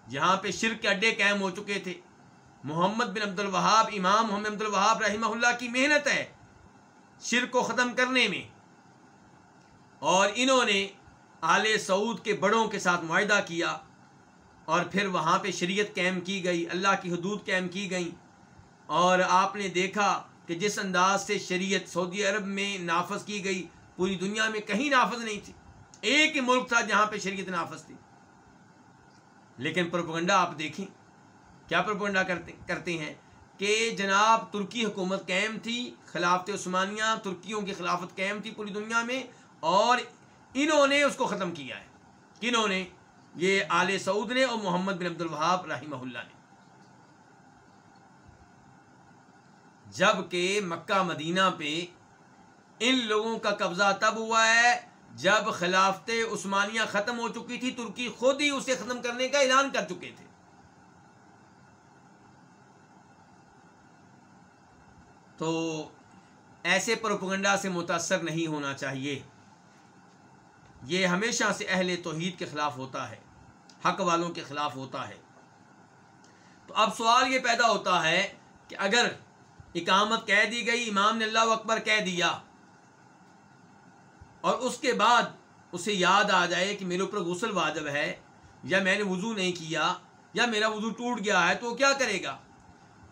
جہاں پہ شرک کے اڈے قائم ہو چکے تھے۔ محمد بن عبد الوہاب امام محمد عبد الوہاب رحمہ اللہ کی محنت ہے۔ شرک کو ختم کرنے میں۔ اور انہوں نے آل سعود کے بڑوں کے ساتھ معاہدہ کیا اور پھر وہاں پہ شریعت قائم کی گئی، اللہ کی حدود قائم کی گئیں۔ اور آپ نے دیکھا کہ جس انداز سے شریعت سعودی عرب میں نافذ کی گئی، پوری دنیا میں کہیں نافذ نہیں تھی۔ ایک ہی ملک تھا جہاں پہ شریعت نافذ تھی۔ لیکن پروپگنڈا آپ دیکھیں، کیا پروپگنڈا کرتے کرتے ہیں؟ کہ جناب ترکی حکومت قائم تھی، خلافت عثمانیہ ترکیوں کی خلافت قائم تھی پوری دنیا میں، اور انہوں نے اس کو ختم کیا ہے۔ کنہوں نے؟ یہ آل سعود نے اور محمد بن عبد الوہاب رحمہ اللہ نے۔ جبکہ مکہ مدینہ پہ ان لوگوں کا قبضہ تب ہوا ہے جب خلافت عثمانیہ ختم ہو چکی تھی، ترکی خود ہی اسے ختم کرنے کا اعلان کر چکے تھے۔ تو ایسے پروپگنڈا سے متاثر نہیں ہونا چاہیے۔ یہ ہمیشہ سے اہل توحید کے خلاف ہوتا ہے، حق والوں کے خلاف ہوتا ہے۔ تو اب سوال یہ پیدا ہوتا ہے کہ اگر اقامت کہہ دی گئی، امام نے اللہ اکبر کہہ دیا اور اس کے بعد اسے یاد آ جائے کہ میرے اوپر غسل واجب ہے یا میں نے وضو نہیں کیا یا میرا وضو ٹوٹ گیا ہے تو وہ کیا کرے گا؟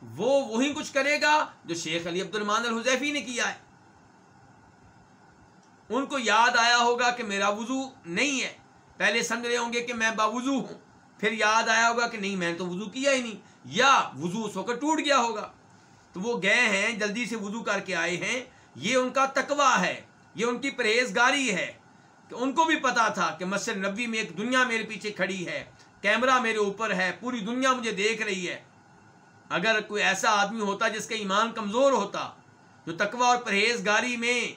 وہ وہی کچھ کرے گا جو شیخ علی عبد الرمان الحضیفی نے کیا ہے۔ ان کو یاد آیا ہوگا کہ میرا وضو نہیں ہے۔ پہلے سمجھ رہے ہوں گے کہ میں باوضو ہوں۔ پھر یاد آیا ہوگا کہ نہیں، میں نے تو وضو کیا ہی نہیں۔ یا وضو اس وقت ٹوٹ گیا ہوگا۔ تو وہ گئے ہیں، جلدی سے وضو کر کے آئے ہیں۔ یہ ان کا تقوا ہے، یہ ان کی پرہیزگاری ہے۔ کہ ان کو بھی پتا تھا کہ مسجد نبی میں ایک دنیا میرے پیچھے کھڑی ہے۔ کیمرہ میرے اوپر ہے، پوری دنیا مجھے دیکھ رہی ہے۔ اگر کوئی ایسا آدمی ہوتا جس کا ایمان کمزور ہوتا، جو تقوی اور پرہیزگاری میں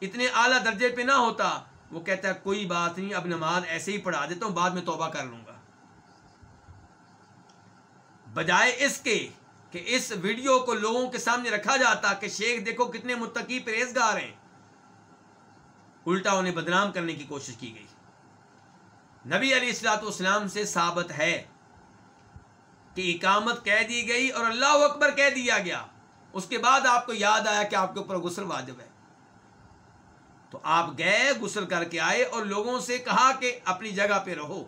اتنے اعلیٰ درجے پہ نہ ہوتا، وہ کہتا ہے، کوئی بات نہیں، اب نماز ایسے ہی پڑھا دیتا ہوں، بعد میں توبہ کر لوں گا. بجائے اس کے کہ اس ویڈیو کو لوگوں کے سامنے رکھا جاتا کہ شیخ دیکھو کتنے متقی پرہیزگار ہیں۔ الٹا انہیں بدنام کرنے کی کوشش کی گئی۔ نبی علی السلاط اسلام سے ثابت ہے کہ اقامت کہہ دی گئی اور اللہ اکبر کہہ دیا گیا۔ اس کے بعد آپ کو یاد آیا کہ آپ کے اوپر غسل واجب ہے۔ تو آپ گئے، غسل کر کے آئے اور لوگوں سے کہا کہ اپنی جگہ پہ رہو۔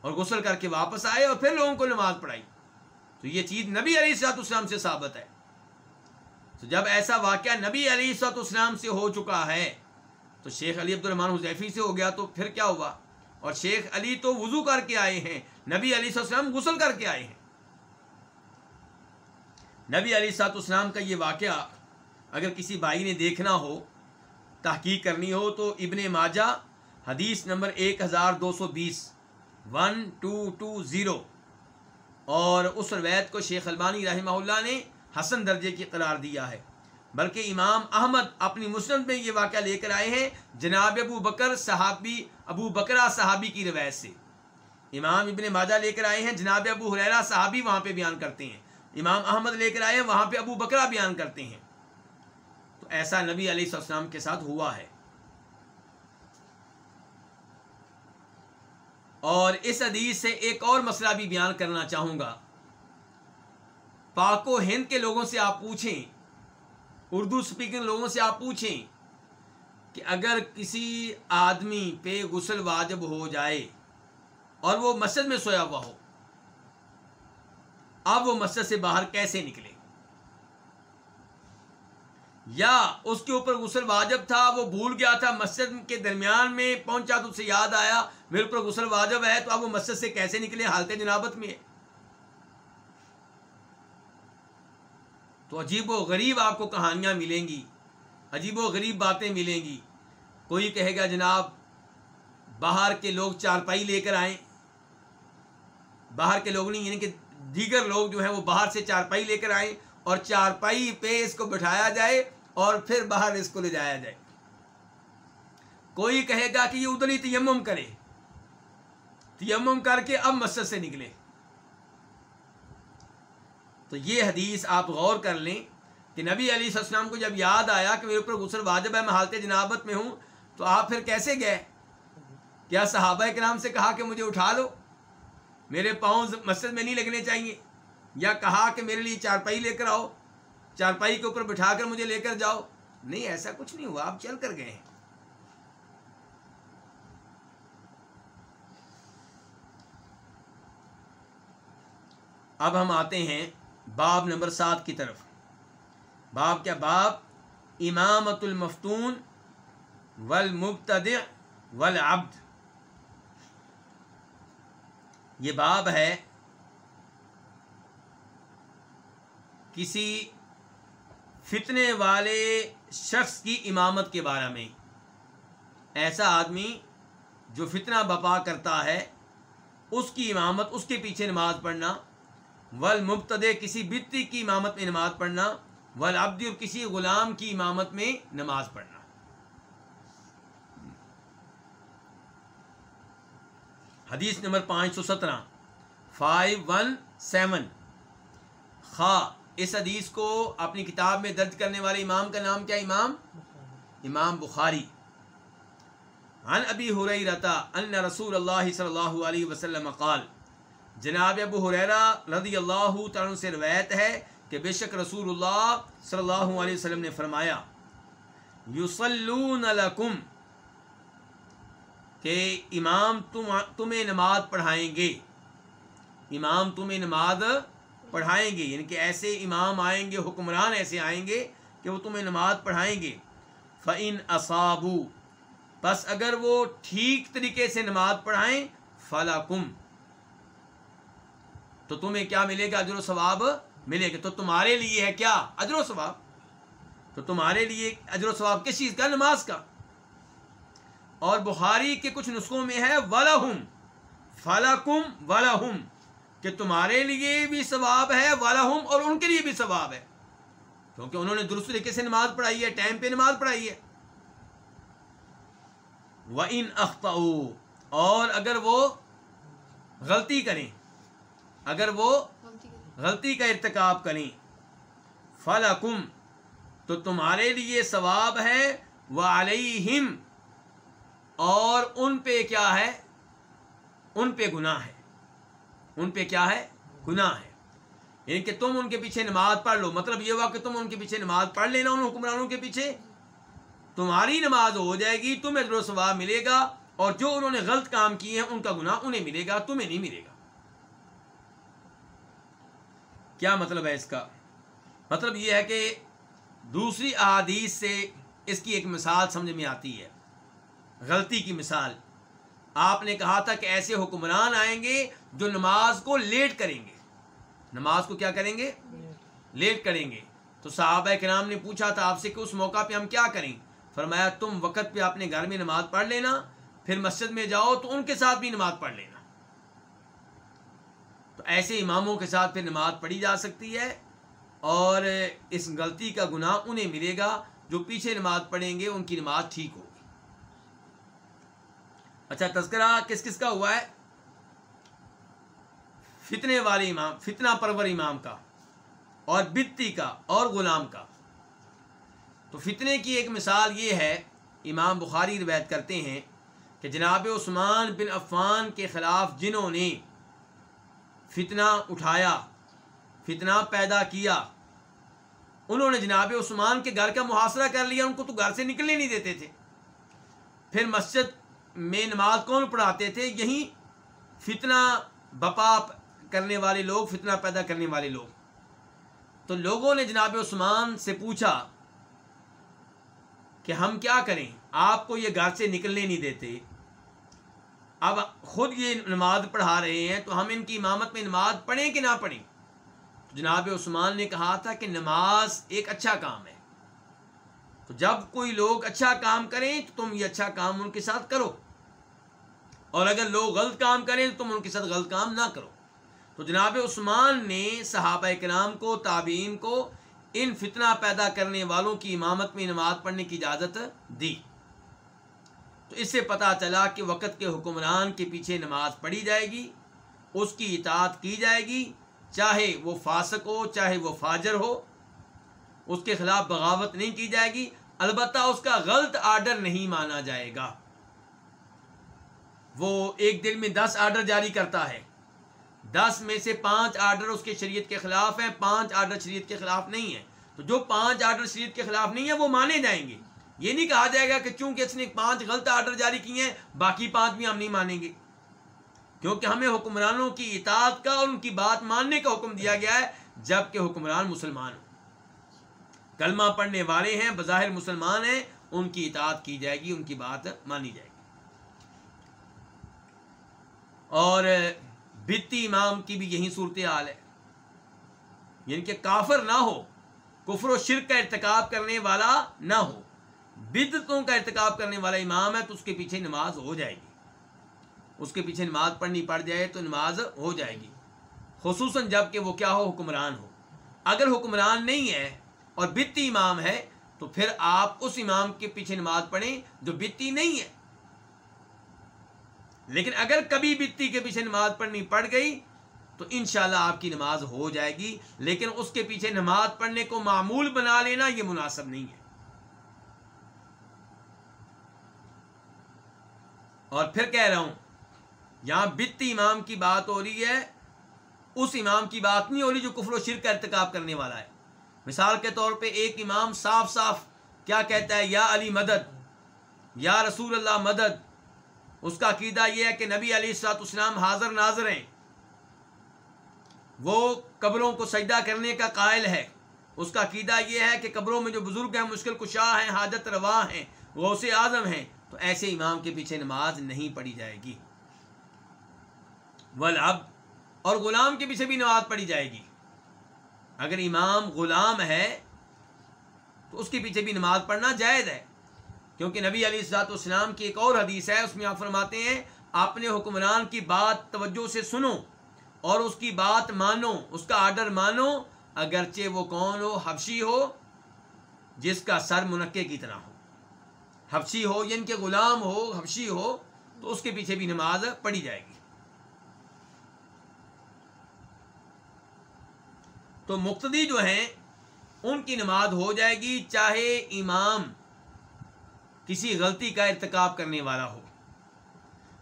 اور غسل کر کے واپس آئے اور پھر لوگوں کو نماز پڑھائی۔ تو یہ چیز نبی علی سات اسلام سے ثابت ہے۔ تو جب ایسا واقعہ نبی علی سات اسلام سے ہو چکا ہے، تو شیخ علی عبد الرحمان حذیفی سے ہو گیا تو پھر کیا ہوا؟ اور شیخ علی تو وضو کر کے آئے ہیں۔ نبی علی السلام غسل کر کے آئے ہیں۔ نبی علی سات اسلام کا یہ واقعہ اگر کسی بھائی نے دیکھنا ہو، تحقیق کرنی ہو، تو ابن ماجہ حدیث نمبر ایک ہزار دو سو بیس ون ٹو ٹو زیرو اور اس روایت کو شیخ البانی رحمہ اللہ نے حسن درجے کی قرار دیا ہے۔ بلکہ امام احمد اپنی مسند میں یہ واقعہ لے کر آئے ہیں جناب ابو بکر صحابی، ابو بکرا صحابی کی روایت سے۔ امام ابن ماجہ لے کر آئے ہیں، جناب ابو حریرا صحابی وہاں پہ بیان کرتے ہیں۔ امام احمد لے کر آئے ہیں، وہاں پہ ابو بکرا بیان کرتے ہیں۔ تو ایسا نبی علیہ السلام کے ساتھ ہوا ہے۔ اور اس حدیث سے ایک اور مسئلہ بھی بیان کرنا چاہوں گا۔ پاک و ہند کے لوگوں سے آپ پوچھیں، اردو اسپیکنگ لوگوں سے آپ پوچھیں کہ اگر کسی آدمی پہ غسل واجب ہو جائے اور وہ مسجد میں سویا ہوا ہو۔ اب وہ مسجد سے باہر کیسے نکلے؟ یا اس کے اوپر غسل واجب تھا، وہ بھول گیا تھا مسجد کے درمیان میں پہنچا تو اسے یاد آیا، میرے اوپر غسل واجب ہے، تو اب وہ مسجد سے کیسے نکلے؟ حالت جنابت میں۔ تو عجیب و غریب آپ کو کہانیاں ملیں گی، عجیب و غریب باتیں ملیں گی۔ کوئی کہے گا، جناب، باہر کے لوگ چارپائی لے کر آئیں۔ باہر کے لوگ نہیں یعنی کہ دیگر لوگ جو ہیں وہ باہر سے چارپائی لے کر آئیں اور چارپائی پہ اس کو بٹھایا جائے اور پھر باہر اس کو لے جایا جائے۔ کوئی کہے گا کہ یہ ادھر ہی تیمم کرے۔ تیمم کر کے اب مسجد سے نکلے۔ تو یہ حدیث آپ غور کر لیں کہ نبی علی السلام کو جب یاد آیا کہ میرے اوپر غسل واجب ہے، میں حالت جنابت میں ہوں، تو آپ پھر کیسے گئے؟ کیا صحابہ کے نام سے کہا کہ مجھے اٹھا لو؟ میرے پاؤں مسجد میں نہیں لگنے چاہیے۔ یا کہا کہ میرے لیے چارپائی لے کر آؤ، چارپائی کے اوپر بٹھا کر مجھے لے کر جاؤ۔ نہیں، ایسا کچھ نہیں ہوا، آپ چل کر گئے ہیں۔ اب ہم آتے ہیں باب نمبر سات کی طرف۔ باب کیا؟ باب امامت المفتون والمبتد والعبد۔ یہ باب ہے کسی فتنے والے شخص کی امامت کے بارے میں۔ ایسا آدمی جو فتنہ بپا کرتا ہے، اس کی امامت، اس کے پیچھے نماز پڑھنا ول مبتد کسی بتی کی امامت میں نماز پڑھنا ول ابدی اور کسی غلام کی امامت میں نماز پڑھنا۔ حدیث نمبر پانچ سو سترہ۔ Five one seven. خا اس حدیث کو اپنی کتاب میں درج کرنے والے امام کا نام کیا امام؟ امام بخاری۔ عن ابی حریرتا ان رسول اللہ صلی اللہ علیہ وسلم قال، جناب ابو حریرہ رضی اللہ تعالیٰ سے روایت ہے کہ بے شک رسول اللہ صلی اللہ علیہ وسلم نے فرمایا یوسلون لکم کہ امام تم تمہیں نماز پڑھائیں گے۔ امام تمہیں نماز پڑھائیں گے یعنی کہ ایسے امام آئیں گے، حکمران ایسے آئیں گے کہ وہ تمہیں نماز پڑھائیں گے۔ فعن اصابو بس اگر وہ ٹھیک طریقے سے نماز پڑھائیں فلا کم تو تمہیں کیا ملے گا؟ اجر و ثواب ملے گا۔ تو تمہارے لیے ہے کیا؟ اجر و ثواب۔ تو تمہارے لیے اجر و ثواب کس چیز کا؟ نماز کا۔ اور بخاری کے کچھ نسخوں میں ہے ولہم فلکم ولہم کہ تمہارے لیے بھی ثواب ہے ولہم اور ان کے لیے بھی ثواب ہے۔ کیونکہ انہوں نے درست طریقے سے نماز پڑھائی ہے، ٹائم پہ نماز پڑھائی ہے۔ وہ ان اور اگر وہ غلطی کریں، اگر وہ غلطی کا ارتکاب کریں فلکم تو تمہارے لیے ثواب ہے وہ علیہم اور ان پہ کیا ہے؟ ان پہ گناہ ہے۔ ان پہ کیا ہے؟ گناہ ہے۔ یعنی کہ تم ان کے پیچھے نماز پڑھ لو۔ مطلب یہ ہوا کہ تم ان کے پیچھے نماز پڑھ لینا ان حکمرانوں کے پیچھے۔ تمہاری نماز ہو جائے گی، تمہیں در ثواب ملے گا اور جو انہوں نے غلط کام کیے ہیں، ان کا گناہ انہیں ملے گا، تمہیں نہیں ملے گا۔ کیا مطلب ہے اس کا؟ مطلب یہ ہے کہ دوسری احادیث سے اس کی ایک مثال سمجھ میں آتی ہے۔ غلطی کی مثال۔ آپ نے کہا تھا کہ ایسے حکمران آئیں گے جو نماز کو لیٹ کریں گے۔ نماز کو کیا کریں گے؟ لیٹ کریں گے۔ تو صحابہ کرام نے پوچھا تھا آپ سے کہ اس موقع پہ ہم کیا کریں؟ فرمایا، تم وقت پہ اپنے گھر میں نماز پڑھ لینا، پھر مسجد میں جاؤ تو ان کے ساتھ بھی نماز پڑھ لینا۔ تو ایسے اماموں کے ساتھ پھر نماز پڑھی جا سکتی ہے اور اس غلطی کا گناہ انہیں ملے گا جو پیچھے نماز پڑھیں گے، ان کی نماز ٹھیک ہوگی اچھا تذکرہ کس کس کا ہوا ہے؟ فتنے والے امام، فتنہ پرور امام کا اور بتی کا اور غلام کا۔ تو فتنے کی ایک مثال یہ ہے، امام بخاری روایت کرتے ہیں کہ جناب عثمان بن عفان کے خلاف جنہوں نے فتنہ اٹھایا، فتنہ پیدا کیا، انہوں نے جناب عثمان کے گھر کا محاصرہ کر لیا، ان کو تو گھر سے نکلنے نہیں دیتے تھے۔ پھر مسجد میں نماز کون پڑھاتے تھے؟ یہی فتنہ بپا کرنے والے لوگ، فتنہ پیدا کرنے والے لوگ۔ تو لوگوں نے جناب عثمان سے پوچھا کہ ہم کیا کریں؟ آپ کو یہ گھر سے نکلنے نہیں دیتے۔ اب خود یہ نماز پڑھا رہے ہیں تو ہم ان کی امامت میں نماز پڑھیں کہ نہ پڑھیں؟ جناب عثمان نے کہا تھا کہ نماز ایک اچھا کام ہے۔ تو جب کوئی لوگ اچھا کام کریں تو تم یہ اچھا کام ان کے ساتھ کرو۔ اور اگر لوگ غلط کام کریں تو تم ان کے ساتھ غلط کام نہ کرو۔ تو جناب عثمان نے صحابہ کرام کو، تابعین کو ان فتنہ پیدا کرنے والوں کی امامت میں نماز پڑھنے کی اجازت دی۔ تو اس سے پتہ چلا کہ وقت کے حکمران کے پیچھے نماز پڑھی جائے گی، اس کی اطاعت کی جائے گی، چاہے وہ فاسق ہو، چاہے وہ فاجر ہو، اس کے خلاف بغاوت نہیں کی جائے گی۔ البتہ اس کا غلط آرڈر نہیں مانا جائے گا۔ وہ ایک دن میں دس آرڈر جاری کرتا ہے۔ دس میں سے پانچ آرڈر اس کے شریعت کے خلاف ہیں، پانچ آرڈر شریعت کے خلاف نہیں ہے تو جو پانچ آرڈر شریعت کے خلاف نہیں ہے وہ مانے جائیں گے۔ یہ نہیں کہا جائے گا کہ چونکہ اس نے پانچ غلط آرڈر جاری کیے ہیں، باقی پانچ بھی ہم نہیں مانیں گے۔ کیونکہ ہمیں حکمرانوں کی اطاعت کا اور ان کی بات ماننے کا حکم دیا گیا ہے جبکہ حکمران مسلمان ہوں۔ کلمہ پڑھنے والے ہیں، بظاہر مسلمان ہیں، ان کی اطاعت کی جائے گی، ان کی بات مانی جائے گی۔ اور بتی امام کی بھی یہی صورتحال ہے۔ یعنی کہ کافر نہ ہو، کفر و شرک کا ارتکاب کرنے والا نہ ہو۔ بدتوں کا ارتکاب کرنے والا امام ہے تو اس کے پیچھے نماز ہو جائے گی۔ اس کے پیچھے نماز پڑھنی پڑ جائے تو نماز ہو جائے گی۔ خصوصاً جبکہ وہ کیا ہو، حکمران ہو۔ اگر حکمران نہیں ہے اور بتی امام ہے تو پھر آپ اس امام کے پیچھے نماز پڑھیں جو بتی نہیں ہے۔ لیکن اگر کبھی بتی کے پیچھے نماز پڑھنی پڑ گئی، تو انشاءاللہ آپ کی نماز ہو جائے گی۔ لیکن اس کے پیچھے نماز پڑھنے کو معمول بنا لینا یہ مناسب نہیں ہے۔ اور پھر کہہ رہا ہوں، یہاں بتی امام کی بات ہو رہی ہے۔ اس امام کی بات نہیں ہو رہی جو کفر و شرک کا ارتکاب کرنے والا ہے۔ مثال کے طور پہ ایک امام صاف صاف کیا کہتا ہے، یا علی مدد، یا رسول اللہ مدد اس کا عقیدہ یہ ہے کہ نبی علی سات اسلام حاضر ناظر ہیں۔ وہ قبروں کو سجدہ کرنے کا قائل ہے۔ اس کا عقیدہ یہ ہے کہ قبروں میں جو بزرگ ہیں، مشکل کشاہ ہیں، حاجت روا ہیں، وہ اسے اعظم ہیں۔ تو ایسے امام کے پیچھے نماز نہیں پڑھی جائے گی۔ ولاب اور غلام کے پیچھے بھی نماز پڑھی جائے گی۔ اگر امام غلام ہے، تو اس کے پیچھے بھی نماز پڑھنا جائز ہے۔ کیونکہ نبی علی السلاط اسلام کی ایک اور حدیث ہے، اس میں آپ فرماتے ہیں اپنے حکمران کی بات توجہ سے سنو اور اس کی بات مانو، اس کا آرڈر مانو، اگرچہ وہ کون ہو حفشی ہو، جس کا سر منقع کی طرح ہو۔ حفشی ہو یعنی کہ غلام ہو حفشی ہو، تو اس کے پیچھے بھی نماز پڑھی جائے گی۔ تو مقتدی جو ہیں، ان کی نماز ہو جائے گی چاہے امام کسی غلطی کا ارتکاب کرنے والا ہو۔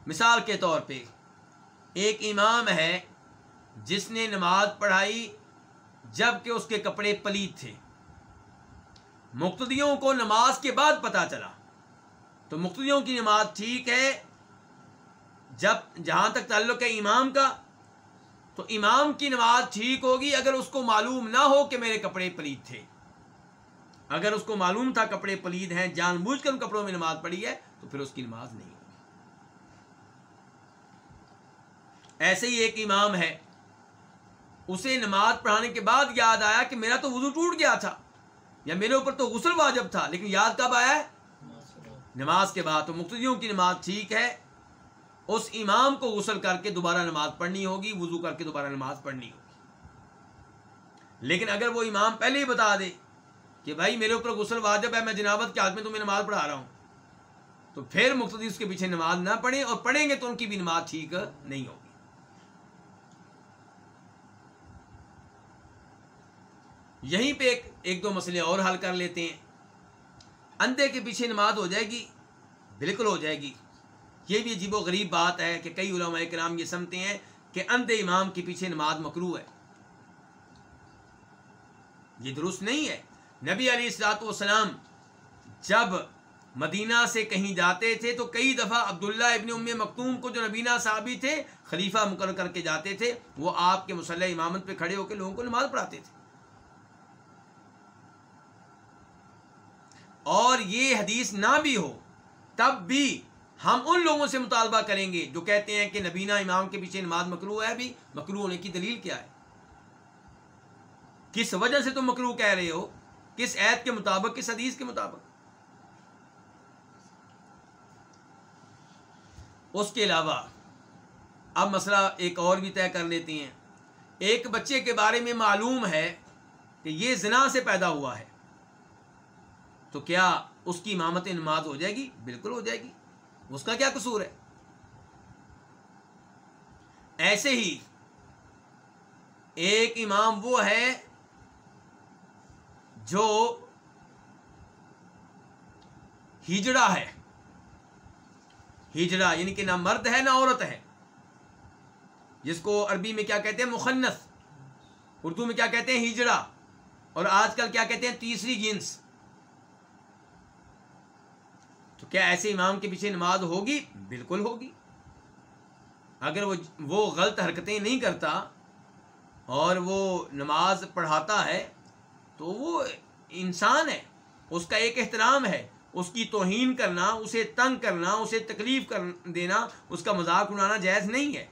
مثال کے طور پہ، ایک امام ہے جس نے نماز پڑھائی جبکہ اس کے کپڑے پلیت تھے۔ مقتدیوں کو نماز کے بعد پتا چلا۔ تو مقتدیوں کی نماز ٹھیک ہے جب جہاں تک تعلق ہے امام کا، تو امام کی نماز ٹھیک ہوگی اگر اس کو معلوم نہ ہو کہ میرے کپڑے پلید تھے۔ اگر اس کو معلوم تھا کپڑے پلید ہیں، جان بوجھ کر ان کپڑوں میں نماز پڑھی ہے، تو پھر اس کی نماز نہیں ہوگی۔ ایسے ہی ایک امام ہے، اسے نماز پڑھانے کے بعد یاد آیا کہ میرا تو وضو ٹوٹ گیا تھا، یا میرے اوپر تو غسل واجب تھا، لیکن یاد کب آیا؟ ہے نماز کے بعد۔ تو مقتدیوں کی نماز ٹھیک ہے، اس امام کو غسل کر کے دوبارہ نماز پڑھنی ہوگی، وضو کر کے دوبارہ نماز پڑھنی ہوگی۔ لیکن اگر وہ امام پہلے ہی بتا دے کہ بھائی میرے اوپر غسل واجب ہے، میں جنابت کے میں تمہیں نماز پڑھا رہا ہوں۔ تو پھر مقتدی اس کے پیچھے نماز نہ پڑھیں اور پڑھیں گے تو ان کی بھی نماز ٹھیک نہیں ہوگی۔ یہیں پہ ایک ایک دو مسئلے اور حل کر لیتے ہیں۔ اندھے کے پیچھے نماز ہو جائے گی، بالکل ہو جائے گی۔ یہ بھی عجیب و غریب بات ہے کہ کئی علماء کرام یہ سمتے ہیں کہ اندھے امام کے پیچھے نماز مکرو ہے۔ یہ درست نہیں ہے۔ نبی علی السلاط والسلام جب مدینہ سے کہیں جاتے تھے تو کئی دفعہ عبداللہ ابن ام مکتوم کو جو نبینہ صحابی تھے، خلیفہ مقرر کر کے جاتے تھے، وہ آپ کے مسلح امامت پہ کھڑے ہو کے لوگوں کو نماز پڑھاتے تھے۔ اور یہ حدیث نہ بھی ہو، تب بھی ہم ان لوگوں سے مطالبہ کریں گے جو کہتے ہیں کہ نبینہ امام کے پیچھے نماز مکرو ہے بھی مکرو ہونے کی دلیل کیا ہے؟ کس وجہ سے تم مکرو کہہ رہے ہو؟ کس عید کے مطابق، کس حدیث کے مطابق؟ اس کے علاوہ، اب مسئلہ ایک اور بھی طے کر لیتے ہیں۔ ایک بچے کے بارے میں معلوم ہے کہ یہ زنا سے پیدا ہوا ہے۔ تو کیا اس کی امامت نماز ہو جائے گی؟ بالکل ہو جائے گی۔ اس کا کیا قصور ہے؟ ایسے ہی ایک امام وہ ہے جو ہجڑا ہے۔ ہجڑا یعنی کہ نہ مرد ہے نہ عورت ہے۔ جس کو عربی میں کیا کہتے ہیں؟ مخنس اردو میں کیا کہتے ہیں؟ ہجڑا۔ اور آج کل کیا کہتے ہیں؟ تیسری جنس۔ تو کیا ایسے امام کے پیچھے نماز ہوگی؟ بالکل ہوگی۔ اگر وہ وہ غلط حرکتیں نہیں کرتا اور وہ نماز پڑھاتا ہے تو وہ انسان ہے۔ اس کا ایک احترام ہے۔ اس کی توہین کرنا، اسے تنگ کرنا، اسے تکلیف کر دینا، اس کا مذاق اڑانا جائز نہیں ہے۔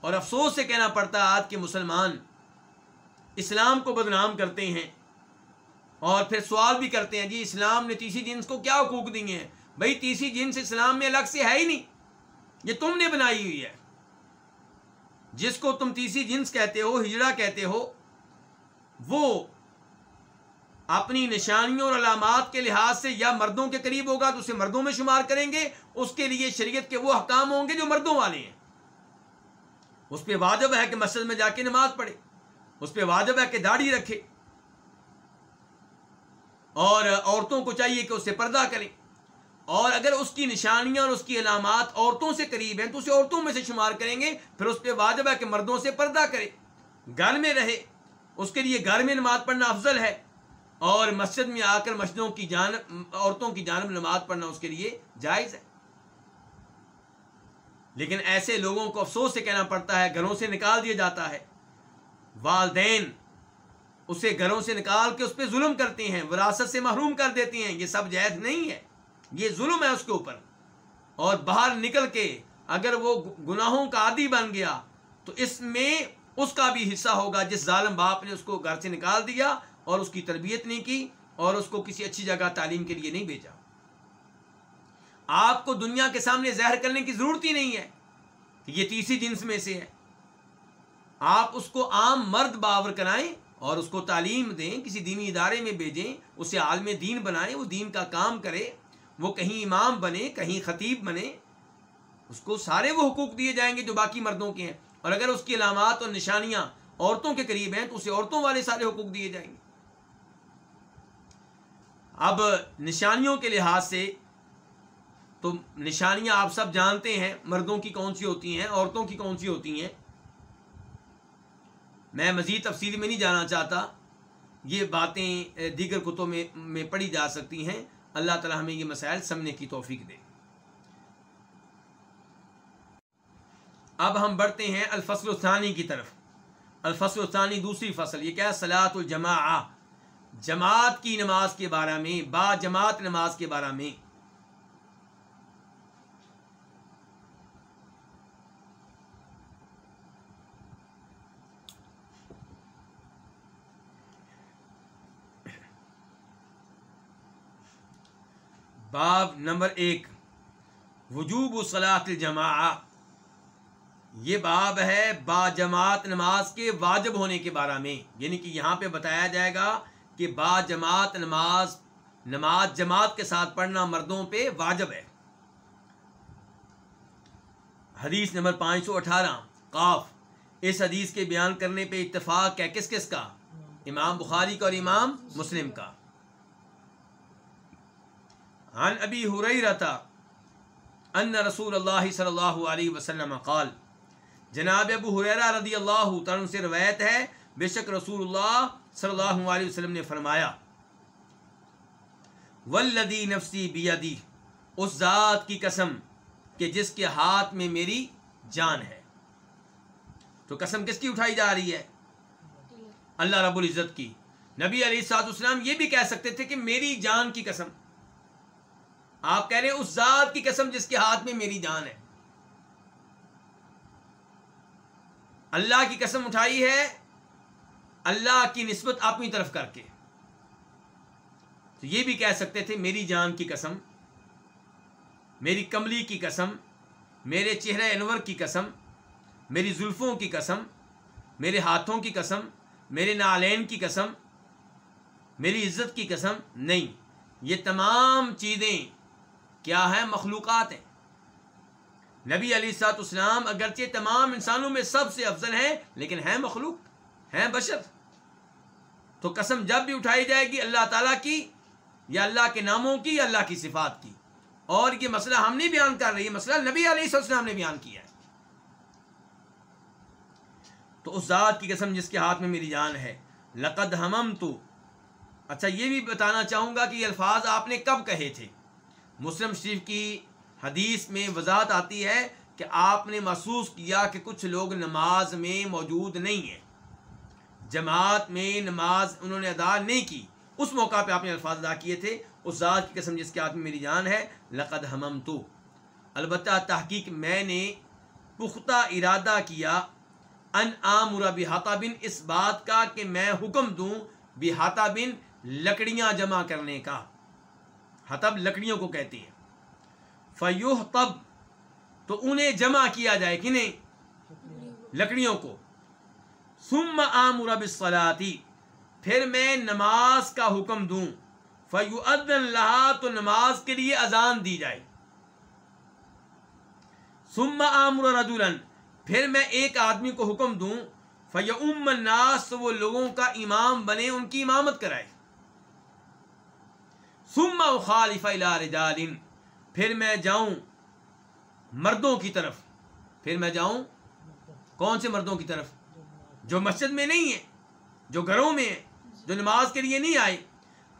اور افسوس سے کہنا پڑتا ہے آج کے مسلمان، اسلام کو بدنام کرتے ہیں۔ اور پھر سوال بھی کرتے ہیں جی اسلام نے تیسری جنس کو کیا حقوق دیے ہیں بھائی تیسری جنس اسلام میں الگ سے ہے ہی نہیں۔ یہ تم نے بنائی ہوئی ہے۔ جس کو تم تیسری جنس کہتے ہو ہجڑا کہتے ہو، وہ اپنی نشانیوں اور علامات کے لحاظ سے یا مردوں کے قریب ہوگا تو اسے مردوں میں شمار کریں گے، اس کے لیے شریعت کے وہ حکام ہوں گے جو مردوں والے ہیں۔ اس پہ واجب ہے کہ مسجد میں جا کے نماز پڑھے، اس پہ واجب ہے کہ داڑھی رکھے۔ اور عورتوں کو چاہیے کہ اسے پردہ کریں۔ اور اگر اس کی نشانیاں اور اس کی علامات عورتوں سے قریب ہیں تو اسے عورتوں میں سے شمار کریں گے، پھر اس پہ واجب ہے کہ مردوں سے پردہ کرے۔ گھر میں رہے، اس کے لیے گھر میں نماز پڑھنا افضل ہے۔ اور مسجد میں آ کر مسجدوں کی جانب، عورتوں کی جانب نماز پڑھنا اس کے لیے جائز ہے۔ لیکن ایسے لوگوں کو افسوس سے کہنا پڑتا ہے، گھروں سے نکال دیا جاتا ہے۔ والدین اسے گھروں سے نکال کے اس پہ ظلم کرتے ہیں، وراثت سے محروم کر دیتے ہیں۔ یہ سب جائز نہیں ہے۔ یہ ظلم ہے اس کے اوپر۔ اور باہر نکل کے اگر وہ گناہوں کا عادی بن گیا، تو اس میں اس کا بھی حصہ ہوگا جس ظالم باپ نے اس کو گھر سے نکال دیا۔ اور اس کی تربیت نہیں کی اور اس کو کسی اچھی جگہ تعلیم کے لیے نہیں بھیجا۔ آپ کو دنیا کے سامنے زہر کرنے کی ضرورت ہی نہیں ہے کہ یہ تیسری جنس میں سے ہے۔ آپ اس کو عام مرد باور کرائیں اور اس کو تعلیم دیں، کسی دینی ادارے میں بھیجیں، اسے عالم دین بنائیں، وہ دین کا کام کرے، وہ کہیں امام بنے، کہیں خطیب بنے، اس کو سارے وہ حقوق دیے جائیں گے جو باقی مردوں کے ہیں۔ اور اگر اس کی علامات اور نشانیاں عورتوں کے قریب ہیں، تو اسے عورتوں والے سارے حقوق دیے جائیں گے۔ اب نشانیوں کے لحاظ سے تو نشانیاں آپ سب جانتے ہیں مردوں کی کون سی ہوتی ہیں، عورتوں کی کون سی ہوتی ہیں؟ میں مزید تفصیل میں نہیں جانا چاہتا۔ یہ باتیں دیگر کتوں میں میں پڑھی جا سکتی ہیں۔ اللہ تعالی ہمیں یہ مسائل سمجھنے کی توفیق دے۔ اب ہم بڑھتے ہیں الفصل الثانی کی طرف۔ الفصل الثانی دوسری فصل، یہ کیا سلاۃ الجماع جماعت کی نماز کے بارے میں، با جماعت نماز کے بارے میں۔ باب نمبر ایک۔ وجوب صلاح الجماع یہ باب ہے با جماعت نماز کے واجب ہونے کے بارے میں یعنی کہ یہاں پہ بتایا جائے گا کہ با جماعت نماز نماز جماعت کے ساتھ پڑھنا مردوں پہ واجب ہے۔ حدیث نمبر پانچ سو اٹھارہ، قاف۔ اس حدیث کے بیان کرنے پہ اتفاق ہے کس کس کا؟ امام بخاری کا اور امام مسلم کا۔ عن ابی حریرتا ان رسول اللہ صلی اللہ علیہ وسلم قال، جناب ابو حریرہ رضی اللہ تعالیٰ سے روایت ہے، بے شک رسول اللہ صلی اللہ علیہ وسلم نے فرمایا، والذی نفسی بیدی، اس ذات کی قسم کہ جس کے ہاتھ میں میری جان ہے۔ تو قسم کس کی اٹھائی جا رہی ہے؟ اللہ رب العزت کی۔ نبی علیہ السلاط اسلام یہ بھی کہہ سکتے تھے کہ میری جان کی قسم۔ آپ کہہ رہے ہیں اس ذات کی قسم جس کے ہاتھ میں میری جان ہے۔ اللہ کی قسم اٹھائی ہے اللہ کی نسبت اپنی طرف کر کے۔ تو یہ بھی کہہ سکتے تھے، میری جان کی قسم، میری کملی کی قسم، میرے چہرے انور کی قسم، میری زلفوں کی قسم، میرے ہاتھوں کی قسم، میرے نالین کی قسم، میری عزت کی قسم۔ نہیں، یہ تمام چیزیں کیا ہیں؟ مخلوقات ہیں۔ نبی علی سات اسلام اگرچہ تمام انسانوں میں سب سے افضل ہیں، لیکن ہیں مخلوق، ہیں بشر۔ تو قسم جب بھی اٹھائی جائے گی اللہ تعالیٰ کی، یا اللہ کے ناموں کی، یا اللہ کی صفات کی۔ اور یہ مسئلہ ہم نہیں بیان کر رہی مسئلہ نبی علیہ السلام نے بیان کیا ہے۔ تو اس ذات کی قسم جس کے ہاتھ میں میری جان ہے، لقد ہمم تو اچھا یہ بھی بتانا چاہوں گا کہ یہ الفاظ آپ نے کب کہے تھے؟ مسلم شریف کی حدیث میں وضاحت آتی ہے کہ آپ نے محسوس کیا کہ کچھ لوگ نماز میں موجود نہیں ہیں۔ جماعت میں نماز انہوں نے ادا نہیں کی۔ اس موقع پہ آپ نے الفاظ ادا کیے تھے۔ اس ذات کی قسم جس کے ہاتھ میں میری جان ہے، لقد ہمم تو البتہ تحقیق میں نے پختہ ارادہ کیا، ان عامر بحاطہ بن، اس بات کا کہ میں حکم دوں بحاطہ بن لکڑیاں جمع کرنے کا۔ حتب لکڑیوں کو کہتے ہیں۔ فیوہ تب تو انہیں جمع کیا جائے، کنہیں؟ لکڑیوں کو۔ ثم آمر بالصلاتی پھر میں نماز کا حکم دوں۔ فیؤذن لہا تو نماز کے لیے اذان دی جائے۔ ثم آمر رجلا، پھر میں ایک آدمی کو حکم دوں۔ فیؤم الناس، تو وہ لوگوں کا امام بنے، ان کی امامت کرائے۔ ثم اخالف الى رجال، پھر میں جاؤں مردوں کی طرف۔ پھر میں جاؤں کون سے مردوں کی طرف؟ جو مسجد میں نہیں ہیں جو گھروں میں ہیں جو نماز کے لیے نہیں آئے،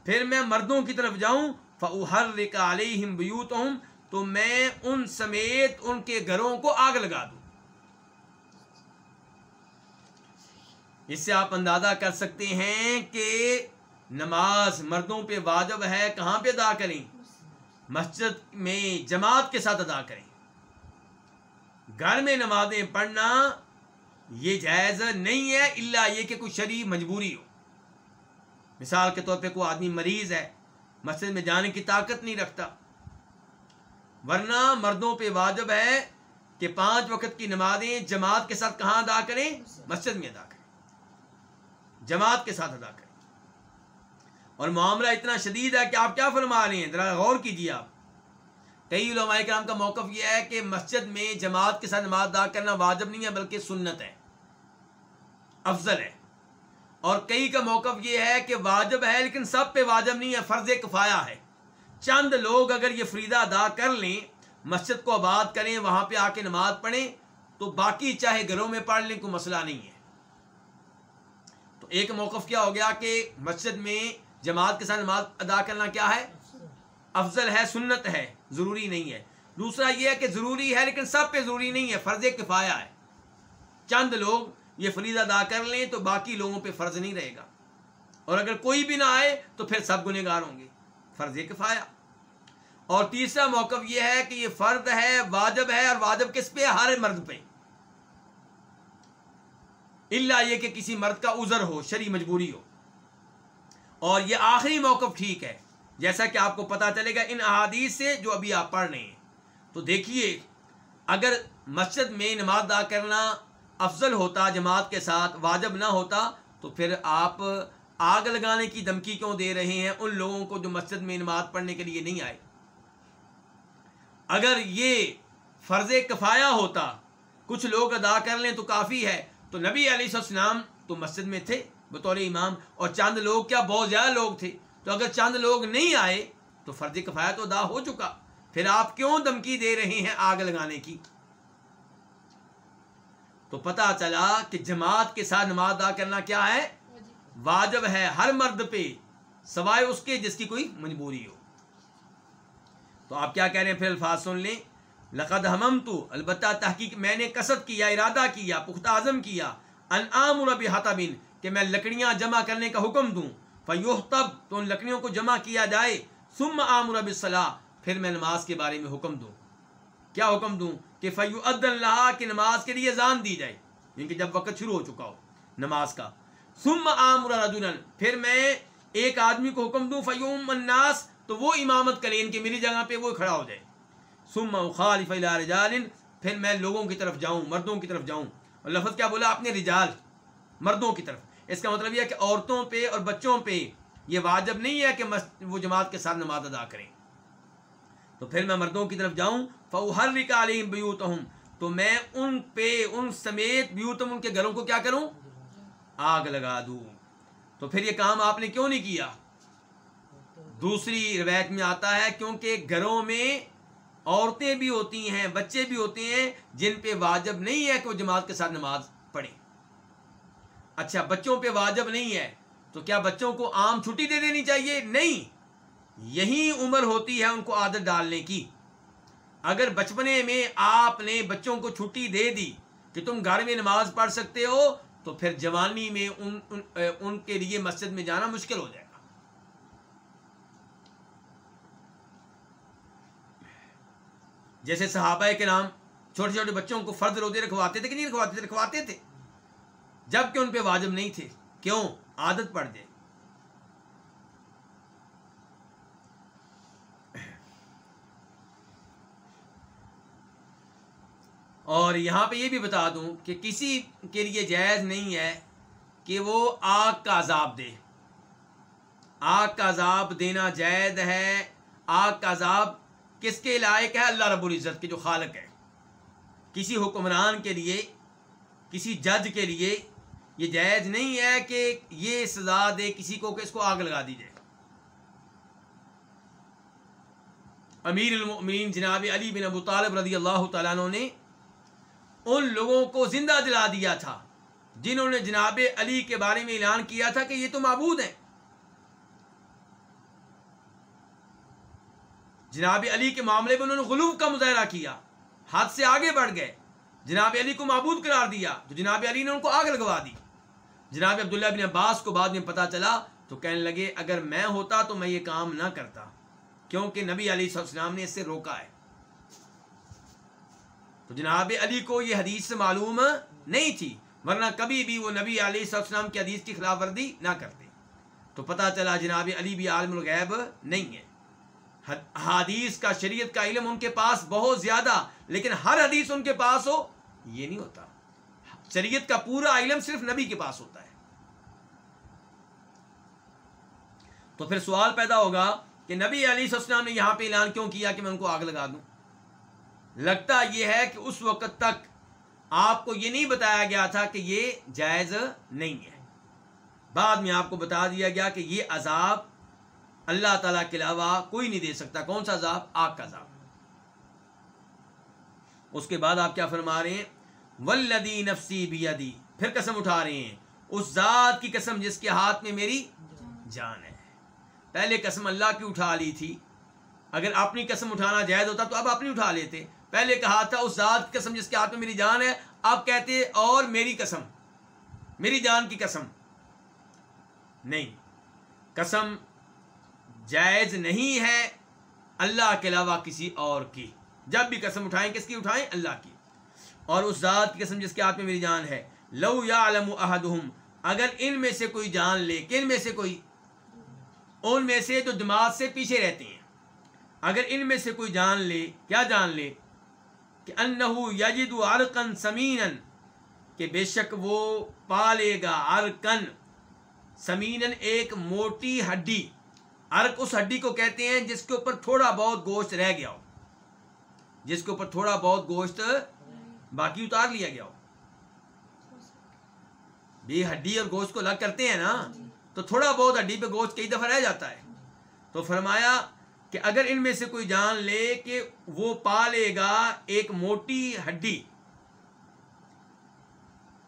پھر میں مردوں کی طرف جاؤں فَأُحَرِّكَ عَلَيْهِمْ بِيُوتَهُمْ، تو میں ان سمیت ان کے گھروں کو آگ لگا دوں۔ اس سے آپ اندازہ کر سکتے ہیں کہ نماز مردوں پہ واجب ہے، کہاں پہ ادا کریں؟ مسجد میں جماعت کے ساتھ ادا کریں۔ گھر میں نمازیں پڑھنا یہ جائز نہیں ہے اللہ یہ کہ کوئی شرع مجبوری ہو۔ مثال کے طور پہ کوئی آدمی مریض ہے، مسجد میں جانے کی طاقت نہیں رکھتا، ورنہ مردوں پہ واجب ہے کہ پانچ وقت کی نمازیں جماعت کے ساتھ کہاں ادا کریں؟ مسجد میں ادا کریں۔ جماعت کے ساتھ ادا کریں۔ اور معاملہ اتنا شدید ہے کہ آپ کیا فرما رہے ہیں؟ ذرا غور کیجیے آپ۔ کئی علماء کرام کا موقف یہ ہے کہ مسجد میں جماعت کے ساتھ نماز ادا کرنا واجب نہیں ہے، بلکہ سنت ہے۔ افضل ہے۔ اور کئی کا موقف یہ ہے کہ واجب ہے لیکن سب پہ واجب نہیں ہے، فرض کفایا ہے۔ چند لوگ اگر یہ فریدہ ادا کر لیں، مسجد کو آباد کریں، وہاں پہ آ کے نماز پڑھیں، تو باقی چاہے گھروں میں پڑھ لیں، کوئی مسئلہ نہیں ہے۔ تو ایک موقف کیا ہو گیا کہ مسجد میں جماعت کے ساتھ نماز ادا کرنا کیا ہے؟ افضل ہے، سنت ہے، ضروری نہیں ہے۔ دوسرا یہ ہے کہ ضروری ہے لیکن سب پہ ضروری نہیں ہے، فرض کفایا ہے۔ چند لوگ یہ فریض ادا کر لیں تو باقی لوگوں پہ فرض نہیں رہے گا۔ اور اگر کوئی بھی نہ آئے تو پھر سب گنہ گار ہوں گے۔ فرض کفایا اور تیسرا موقف یہ ہے کہ یہ فرد ہے، واجب ہے، اور واجب کس پہ؟ ہر مرد پہ۔ اللہ یہ کہ کسی مرد کا عذر ہو شری مجبوری ہو۔ اور یہ آخری موقف ٹھیک ہے۔ جیسا کہ آپ کو پتا چلے گا، ان احادیث سے جو ابھی آپ پڑھ رہے ہیں۔ تو دیکھیے، اگر مسجد میں نماز ادا کرنا افضل ہوتا، جماعت کے ساتھ واجب نہ ہوتا، تو پھر آپ آگ لگانے کی دھمکی کیوں دے رہے ہیں ان لوگوں کو جو مسجد میں نماز پڑھنے کے لیے نہیں آئے؟ اگر یہ فرض کفایا ہوتا، کچھ لوگ ادا کر لیں تو کافی ہے، تو نبی علیہ السلام تو مسجد میں تھے بطور امام، اور چاند لوگ کیا بہت زیادہ لوگ تھے، تو اگر چاند لوگ نہیں آئے تو فرض کفایا تو ادا ہو چکا۔ پھر آپ کیوں دھمکی دے رہے ہیں آگ لگانے کی؟ تو پتا چلا کہ جماعت کے ساتھ نماز ادا کرنا کیا ہے؟ واجب ہے ہر مرد پہ، سوائے اس کے جس کی کوئی مجبوری ہو۔ تو آپ کیا کہہ رہے ہیں؟ پھر الفاظ سن لیں۔ لقد ہمم تو البتہ تحقیق میں نے کسر کیا، ارادہ کیا، پختہ عزم کیا۔ انعام البی حتبن کہ میں لکڑیاں جمع کرنے کا حکم دوں۔ فیوہ تب تو ان لکڑیوں کو جمع کیا جائے۔ ثم عامر بالصلاح، پھر میں نماز کے بارے میں حکم دوں۔ کیا حکم دوں کہ فیو عد اللہ کی نماز کے لیے زان دی جائے؟ یعنی کہ جب وقت شروع ہو چکا ہو نماز کا۔ ثم عامر رجلا، پھر میں ایک آدمی کو حکم دوں فیوم الناس، تو وہ امامت کرے، ان کی میری جگہ پہ وہ کھڑا ہو جائے۔ ثم خالف الى رجال، پھر میں لوگوں کی طرف جاؤں، مردوں کی طرف جاؤں۔ اور لفظ کیا بولا؟ اپنے رجال، مردوں کی طرف۔ اس کا مطلب یہ ہے کہ عورتوں پہ اور بچوں پہ یہ واجب نہیں ہے کہ وہ جماعت کے ساتھ نماز ادا کریں۔ تو پھر میں مردوں کی طرف جاؤں فوہر علیہم بیوتہم تو میں ان پہ، ان سمیت بیوتم ان کے گھروں کو کیا کروں؟ آگ لگا دوں۔ تو پھر یہ کام آپ نے کیوں نہیں کیا؟ دوسری روایت میں آتا ہے، کیونکہ گھروں میں عورتیں بھی ہوتی ہیں، بچے بھی ہوتے ہیں، جن پہ واجب نہیں ہے کہ وہ جماعت کے ساتھ نماز پڑھیں۔ اچھا بچوں پہ واجب نہیں ہے، تو کیا بچوں کو عام چھٹی دے دینی چاہیے؟ نہیں۔ یہی عمر ہوتی ہے ان کو عادت ڈالنے کی۔ اگر بچپنے میں آپ نے بچوں کو چھٹی دے دی کہ تم گھر میں نماز پڑھ سکتے ہو تو پھر جوانی میں ان ان, ان کے لیے مسجد میں جانا مشکل ہو جائے گا۔ جیسے صحابہ کے نام چھوٹے چھوٹے بچوں کو فرد روزے رکھواتے تھے کہ نہیں رکھواتے تھے؟ رکھواتے تھے۔ جبکہ ان پہ واجب نہیں تھے۔ کیوں؟ عادت پڑ جائے۔ اور یہاں پہ یہ بھی بتا دوں کہ کسی کے لیے جائز نہیں ہے کہ وہ آگ کا عذاب دے۔ آگ کا عذاب دینا جائز ہے۔ آگ کا عذاب کس کے لائق ہے؟ اللہ رب العزت کے جو خالق ہے۔ کسی حکمران کے لیے، کسی جج کے لیے یہ جائز نہیں ہے کہ یہ سزا دے کسی کو کہ اس کو آگ لگا دی جائے۔ امیر المؤمنین جناب علی بن ابو طالب رضی اللہ تعالیٰ عنہ نے ان لوگوں کو زندہ دلا دیا تھا، جنہوں نے جناب علی کے بارے میں اعلان کیا تھا کہ یہ تو معبود ہیں۔ جناب علی کے معاملے میں انہوں نے غلوف کا مظاہرہ کیا ہاتھ سے آگے بڑھ گئے۔ جناب علی کو معبود قرار دیا، تو جناب علی نے ان کو آگ لگوا دی۔ جناب عبداللہ بن عباس کو بعد میں پتا چلا تو کہنے لگے، اگر میں ہوتا تو میں یہ کام نہ کرتا، کیونکہ نبی علی صلی اللہ علیہ وسلم نے اس سے روکا ہے۔ تو جناب علی کو یہ حدیث سے معلوم نہیں تھی، ورنہ کبھی بھی وہ نبی علی صلی علیہ کی حدیث کی خلاف ورزی نہ کرتے۔ تو پتہ چلا جناب علی بھی عالم الغیب نہیں ہے۔ حدیث کا شریعت کا علم ان کے پاس بہت زیادہ، لیکن ہر حدیث ان کے پاس ہو، یہ نہیں ہوتا۔ شریعت کا پورا علم صرف نبی کے پاس ہوتا ہے۔ تو پھر سوال پیدا ہوگا کہ نبی علی السلام نے یہاں پہ اعلان کیوں کیا کہ میں ان کو آگ لگا دوں؟ لگتا یہ ہے کہ اس وقت تک آپ کو یہ نہیں بتایا گیا تھا کہ یہ جائز نہیں ہے۔ بعد میں آپ کو بتا دیا گیا کہ یہ عذاب اللہ تعالیٰ کے علاوہ کوئی نہیں دے سکتا۔ کون سا عذاب؟ آگ کا عذاب۔ اس کے بعد آپ کیا فرما رہے ہیں؟ ولدی نفسی بھی پھر قسم اٹھا رہے ہیں۔ اس ذات کی قسم جس کے ہاتھ میں میری جان ہے۔ پہلے قسم اللہ کی اٹھا لی تھی۔ اگر اپنی قسم اٹھانا جائز ہوتا تو اب اپنی اٹھا لیتے۔ پہلے کہا تھا، اس ذات کی قسم جس کے ہاتھ میں میری جان ہے، آپ کہتے اور میری قسم، میری جان کی قسم۔ نہیں، قسم جائز نہیں ہے اللہ کے علاوہ کسی اور کی۔ جب بھی قسم اٹھائیں، کس کی اٹھائیں؟ اللہ کی۔ اور اس ذات کی قسم جس کے ہاتھ میں میری جان ہے۔ لو یا علم احدہم، اگر ان میں سے کوئی جان لے، کن میں سے کوئی؟ ان میں سے جو جماعت سے پیچھے رہتے ہیں۔ اگر ان میں سے کوئی جان لے، کیا جان لے؟ کہ انہو یجد ارکن سمین کہ بے شک وہ پالے گا ارکن سمین ایک موٹی ہڈی۔ ارک اس ہڈی کو کہتے ہیں جس کے اوپر تھوڑا بہت گوشت رہ گیا ہو۔ جس کے اوپر تھوڑا بہت گوشت باقی اتار لیا گیا ہو۔ بھی ہڈی اور گوشت کو الگ کرتے ہیں نا، تو تھوڑا بہت ہڈی پہ گوشت کئی دفعہ رہ جاتا ہے۔ تو فرمایا کہ اگر ان میں سے کوئی جان لے کہ وہ پالے گا ایک موٹی ہڈی،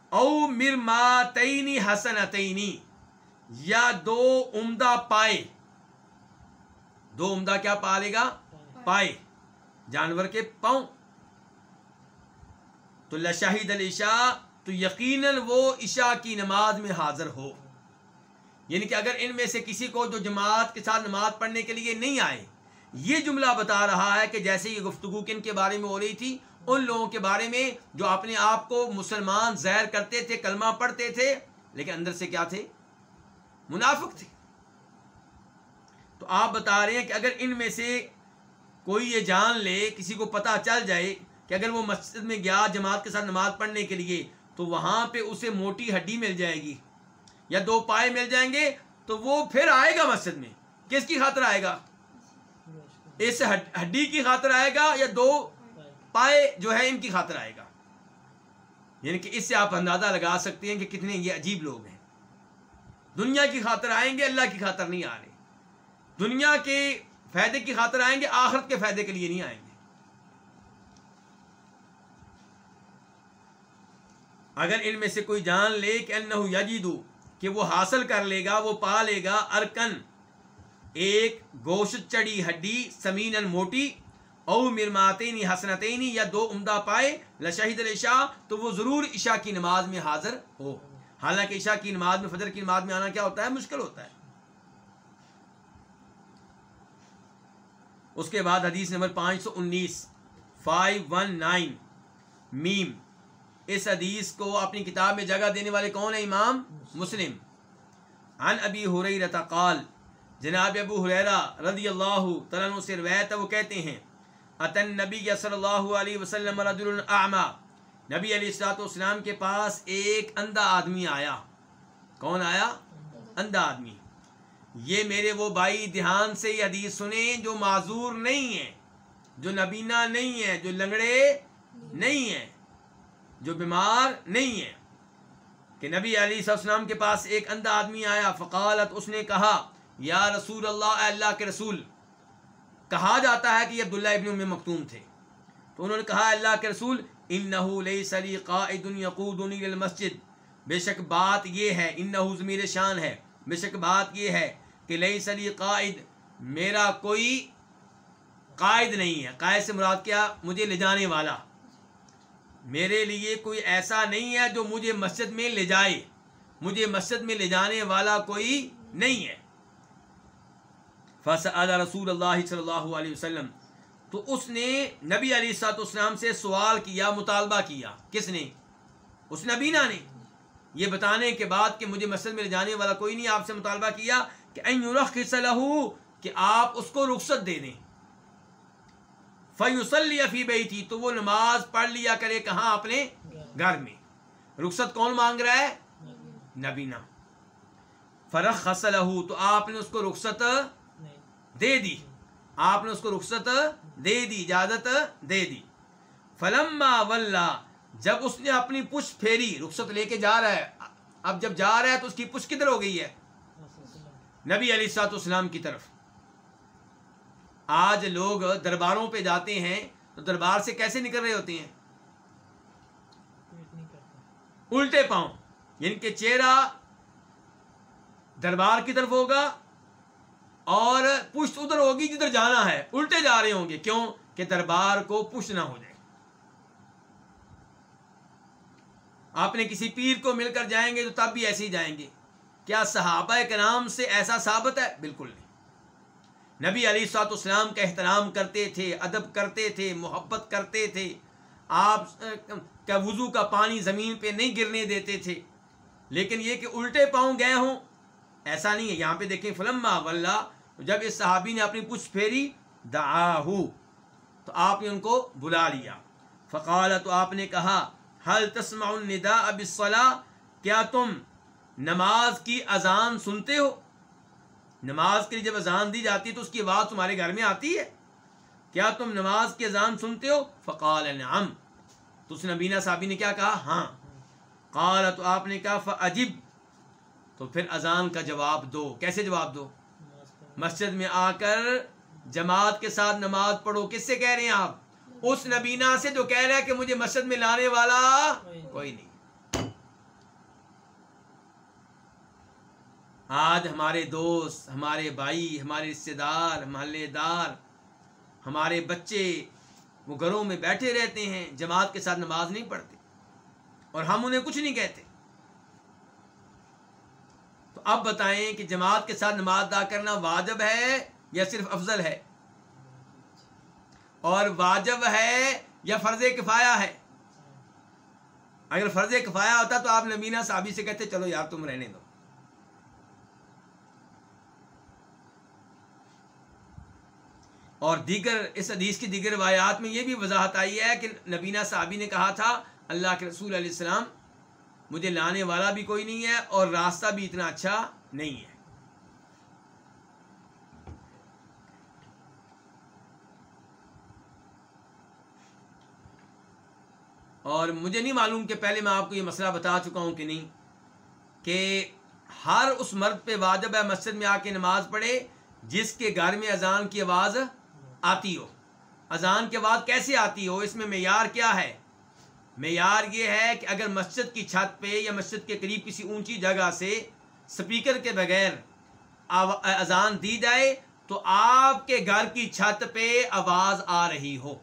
او مرما تئینی حسن یا دو عمدہ پائے۔ دو عمدہ کیا پالے گا؟ پائے۔ جانور کے پاؤں۔ تو لشاہد الشا تو یقیناً وہ عشاء کی نماز میں حاضر ہو۔ یعنی کہ اگر ان میں سے کسی کو جو جماعت کے ساتھ نماز پڑھنے کے لیے نہیں آئے یہ جملہ بتا رہا ہے کہ جیسے یہ گفتگو کن کے بارے میں ہو رہی تھی؟ ان لوگوں کے بارے میں جو اپنے آپ کو مسلمان زہر کرتے تھے، کلمہ پڑھتے تھے، لیکن اندر سے کیا تھے؟ منافق تھے۔ تو آپ بتا رہے ہیں کہ اگر ان میں سے کوئی یہ جان لے، کسی کو پتہ چل جائے کہ اگر وہ مسجد میں گیا جماعت کے ساتھ نماز پڑھنے کے لیے، تو وہاں پہ اسے موٹی ہڈی مل جائے گی یا دو پائے مل جائیں گے، تو وہ پھر آئے گا مسجد میں۔ کس کی خاطر آئے گا؟ اس ہڈی کی خاطر آئے گا یا دو پائے جو ہے ان کی خاطر آئے گا؟ یعنی کہ اس سے آپ اندازہ لگا سکتے ہیں کہ کتنے یہ عجیب لوگ ہیں۔ دنیا کی خاطر آئیں گے، اللہ کی خاطر نہیں آ رہے۔ دنیا کے فائدے کی خاطر آئیں گے، آخرت کے فائدے کے لیے نہیں آئیں گے۔ اگر ان میں سے کوئی جان لے کہ انہو یجیدو کہ وہ حاصل کر لے گا، وہ پا لے گا، ارکن ایک گوشت چڑی ہڈی سمین موٹی او مرماتینی حسنتینی یا دو عمدہ پائے لشہید العشاء تو وہ ضرور عشاء کی نماز میں حاضر ہو۔ حالانکہ عشاء کی نماز میں، فجر کی نماز میں آنا کیا ہوتا ہے؟ مشکل ہوتا ہے۔ اس کے بعد حدیث نمبر پانچ سو انیس فائیو ون نائن میم۔ اس حدیث کو اپنی کتاب میں جگہ دینے والے کون ہیں؟ امام مسلم۔ عن ابی حریرت قال جناب ابو حریرہ رضی اللہ تعالیٰ سے روایت وہ کہتے ہیں، اتن نبی صلی اللہ علیہ وسلم رجل اعما نبی علیہ السلاۃ والسلام کے پاس ایک اندھا آدمی آیا۔ کون آیا؟ اندھا آدمی۔ یہ میرے وہ بھائی دھیان سے یہ حدیث سنیں جو معذور نہیں ہیں، جو نبینا نہیں ہیں، جو لنگڑے نہیں ہیں، جو بیمار نہیں ہے کہ نبی علی السلام کے پاس ایک اندھا آدمی آیا، فقالت، اس نے کہا یا رسول اللہ اللہ کے رسول، کہا جاتا ہے کہ یہ عبداللہ ابن ام مختوم تھے۔ تو انہوں نے کہا اللہ کے رسول، انہو لیس لی قائد یقودنی للمسجد بے شک بات یہ ہے، انہو ضمیر شان ہے۔ بے شک بات یہ ہے کہ لیس لی قائد، میرا کوئی قائد نہیں ہے۔ قائد سے مراد کیا؟ مجھے لے جانے والا۔ میرے لیے کوئی ایسا نہیں ہے جو مجھے مسجد میں لے جائے۔ مجھے مسجد میں لے جانے والا کوئی نہیں ہے۔ فصل رسول اللہ صلی اللہ علیہ وسلم، تو اس نے نبی علی سات اسلام سے سوال کیا، مطالبہ کیا، کس نے؟ اس نبینا نے۔ یہ بتانے کے بعد کہ مجھے مسجد میں لے جانے والا کوئی نہیں، آپ سے مطالبہ کیا کہ کہ آپ اس کو رخصت دے دیں۔ فیوسلی فی بئی تھی تو وہ نماز پڑھ لیا کرے کہاں؟ اپنے گھر میں۔ رخصت کون مانگ رہا ہے؟ نبینا۔ فرق خسل تو آپ نے اس کو رخصت دے دی۔ آپ نے اس کو رخصت دے دی، اجازت دے دی۔ فلما ولہ جب اس نے اپنی پش پھیری، رخصت لے کے جا رہا ہے۔ اب جب جا رہا ہے تو اس کی پش کدھر ہو گئی ہے؟ نبی علی سات اسلام کی طرف۔ آج لوگ درباروں پہ جاتے ہیں، تو دربار سے کیسے نکل رہے ہوتے ہیں؟ الٹے پاؤں یعنی کہ چہرہ دربار کی طرف ہوگا اور پشت ادھر ہوگی جدھر جانا ہے۔ الٹے جا رہے ہوں گے۔ کیوں؟ کہ دربار کو پشت نہ ہو جائے۔ آپ نے کسی پیر کو مل کر جائیں گے تو تب بھی ایسے ہی جائیں گے۔ کیا صحابہ کے نام سے ایسا ثابت ہے؟ بالکل نہیں۔ نبی علی سات اسلام کا احترام کرتے تھے، ادب کرتے تھے، محبت کرتے تھے۔ آپ کا وضو کا پانی زمین پہ نہیں گرنے دیتے تھے۔ لیکن یہ کہ الٹے پاؤں گئے ہوں، ایسا نہیں ہے۔ یہاں پہ دیکھیں، فلما ولہ جب اس صحابی نے اپنی پش پھیری، دعاہو، تو آپ نے ان کو بلا لیا۔ فقال تو آپ نے کہا حل تسمع النداء بالصلاة؟ کیا تم نماز کی اذان سنتے ہو؟ نماز کے لیے جب اذان دی جاتی ہے تو اس کی آواز تمہارے گھر میں آتی ہے؟ کیا تم نماز کی اذان سنتے ہو؟ فقال، نعم۔ تو اس نبینا صاحبی نے کیا کہا؟ ہاں۔ قال تو آپ نے کہا فعجب تو پھر اذان کا جواب دو۔ کیسے جواب دو؟ مسجد میں آ کر جماعت کے ساتھ نماز پڑھو۔ کس سے کہہ رہے ہیں آپ؟ اس نبینا سے جو کہہ رہا ہے کہ مجھے مسجد میں لانے والا کوئی نہیں۔ آج ہمارے دوست، ہمارے بھائی، ہمارے رشتے دار، محلے دار، ہمارے بچے، وہ گھروں میں بیٹھے رہتے ہیں، جماعت کے ساتھ نماز نہیں پڑھتے۔ اور ہم انہیں کچھ نہیں کہتے۔ اب بتائیں کہ جماعت کے ساتھ نماز ادا کرنا واجب ہے یا صرف افضل ہے؟ اور واجب ہے یا فرض کفایا ہے؟ اگر فرض کفایا ہوتا تو آپ نبینا صحابی سے کہتے، چلو یار تم رہنے دو۔ اور دیگر، اس حدیث کی دیگر روایات میں یہ بھی وضاحت آئی ہے کہ نبینا صحابی نے کہا تھا، اللہ کے رسول علیہ السلام مجھے لانے والا بھی کوئی نہیں ہے اور راستہ بھی اتنا اچھا نہیں ہے۔ اور مجھے نہیں معلوم کہ پہلے میں آپ کو یہ مسئلہ بتا چکا ہوں کہ نہیں، کہ ہر اس مرد پہ واجب ہے مسجد میں آ کے نماز پڑھے جس کے گھر میں اذان کی آواز آتی ہو۔ اذان کے بعد کیسے آتی ہو؟ اس میں معیار کیا ہے؟ معیار یہ ہے کہ اگر مسجد کی چھت پہ یا مسجد کے قریب کسی اونچی جگہ سے سپیکر کے بغیر اذان دی جائے تو آپ کے گھر کی چھت پہ آواز آ رہی ہو۔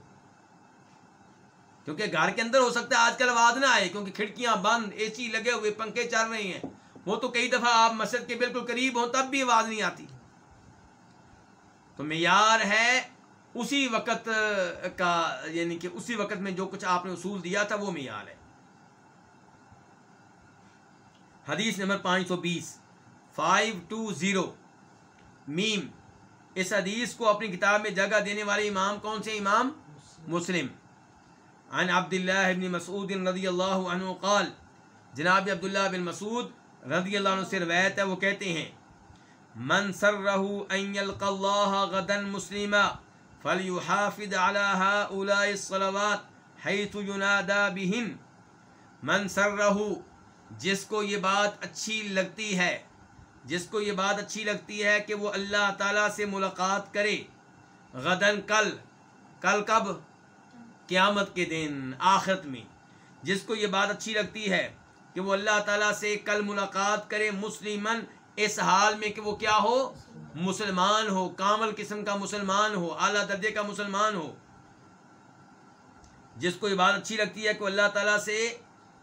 کیونکہ گھر کے اندر ہو سکتا ہے آج کل آواز نہ آئے کیونکہ کھڑکیاں بند، اے سی لگے ہوئے، پنکھے چل رہے ہیں۔ وہ تو کئی دفعہ آپ مسجد کے بالکل قریب ہوں تب بھی آواز نہیں آتی۔ تو معیار ہے اسی وقت کا یعنی کہ اسی وقت میں جو کچھ آپ نے اصول دیا تھا وہ معیار ہے۔ حدیث نمبر پانچ سو بیس۔ Five two zero. میم۔ اس حدیث کو اپنی کتاب میں جگہ دینے والے امام کون سے امام؟ مسلم۔ عن عبد اللہ مسعود رضی اللہ عنہ قال۔ جناب عبداللہ بن مسعود رضی اللہ عنہ سے روایت ہے، وہ کہتے ہیں، من سرہ ان یلقى اللہ غدا مسلمہ فليحافظ على هؤلاء الصلوات حيث ينادى بهن من سرہ جس کو یہ بات اچھی لگتی ہے، جس کو یہ بات اچھی لگتی ہے کہ وہ اللہ تعالیٰ سے ملاقات کرے غدن کل کل کب؟ قیامت کے دن، آخرت میں۔ جس کو یہ بات اچھی لگتی ہے کہ وہ اللہ تعالیٰ سے کل ملاقات کرے مسلمن اس حال میں کہ وہ کیا ہو؟ مسلمان ہو، کامل قسم کا مسلمان ہو، اعلیٰ درجے کا مسلمان ہو۔ جس کو یہ بات اچھی لگتی ہے کہ اللہ تعالیٰ سے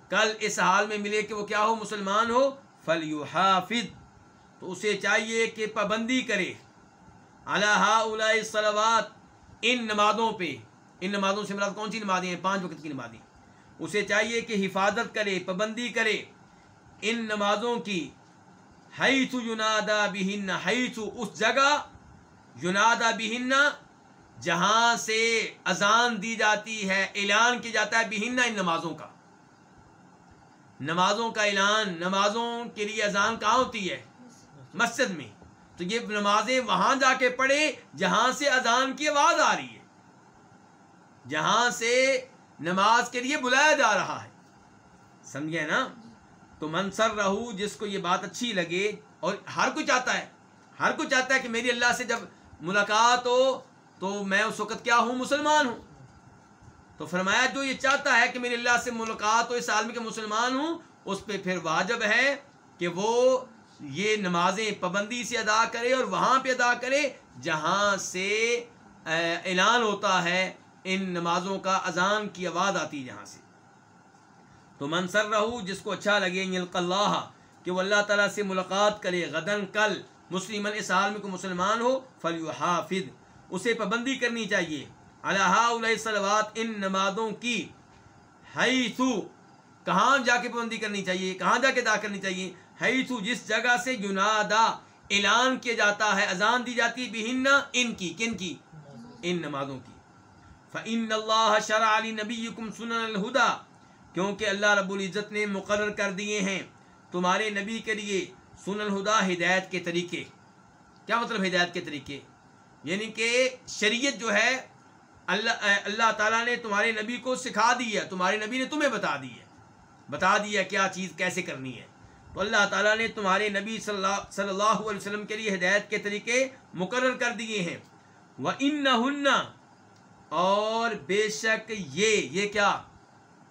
کل اس حال میں ملے کہ وہ کیا ہو؟ مسلمان ہو۔ فل حافظ تو اسے چاہیے کہ پابندی کرے۔ اللہ سلوات ان نمازوں پہ، ان نمازوں سے مراد کون سی نمازیں ہیں؟ پانچ وقت کی نمازیں۔ اسے چاہیے کہ حفاظت کرے، پابندی کرے۔ ان نمازوں کی حیث ینادا بہن حیث اس جگہ ینادا بہن جہاں سے اذان دی جاتی ہے، اعلان کیا جاتا ہے بہن ان نمازوں کا۔ نمازوں کا اعلان، نمازوں کے لیے اذان کہاں ہوتی ہے؟ مسجد میں۔ تو یہ نمازیں وہاں جا کے پڑھے جہاں سے اذان کی آواز آ رہی ہے۔ جہاں سے نماز کے لیے بلایا جا رہا ہے۔ سمجھے نا؟ تو منصر رہو، جس کو یہ بات اچھی لگے اور ہر کوئی چاہتا ہے، ہر کوئی چاہتا ہے کہ میری اللہ سے جب ملاقات ہو تو میں اس وقت کیا ہوں؟ مسلمان ہوں۔ تو فرمایا، جو یہ چاہتا ہے کہ میری اللہ سے ملاقات ہو، اس عالم کے مسلمان ہوں، اس پہ پھر واجب ہے کہ وہ یہ نمازیں پابندی سے ادا کرے اور وہاں پہ ادا کرے جہاں سے اعلان ہوتا ہے، ان نمازوں کا اذان کی آواز آتی جہاں سے۔ تو منصر رہو جس کو اچھا لگے یعنی یلق اللہ کہ وہ اللہ تعالیٰ سے ملاقات کرے غدن کل مسلم اس عالم کو مسلمان ہو فلی حافظ اسے پابندی کرنی چاہیے۔ اللہ علیہ صلوات، ان نمازوں کی حیثو کہاں جا کے پابندی کرنی چاہیے، کہاں جا کے ادا کرنی چاہیے؟ حیثو جس جگہ سے ینادا اعلان کیا جاتا ہے، اذان دی جاتی بہن ان کی، کن کی؟ ان نمازوں کی۔ فَإِنَّ اللَّهَ شَرَعَ لِنَبِيِّكُمْ سُنَنَ الْهُدَى کیونکہ اللہ رب العزت نے مقرر کر دیے ہیں تمہارے نبی کے لیے سن الہدا ہدایت کے طریقے۔ کیا مطلب ہدایت کے طریقے؟ یعنی کہ شریعت جو ہے، اللہ اللہ تعالیٰ نے تمہارے نبی کو سکھا دی ہے، تمہارے نبی نے تمہیں بتا دی ہے۔ بتا دیا کیا چیز کیسے کرنی ہے۔ تو اللہ تعالیٰ نے تمہارے نبی صلی اللہ صلی اللہ علیہ وسلم کے لیے ہدایت کے طریقے مقرر کر دیے ہیں۔ وہ ان اور بے شک یہ یہ کیا؟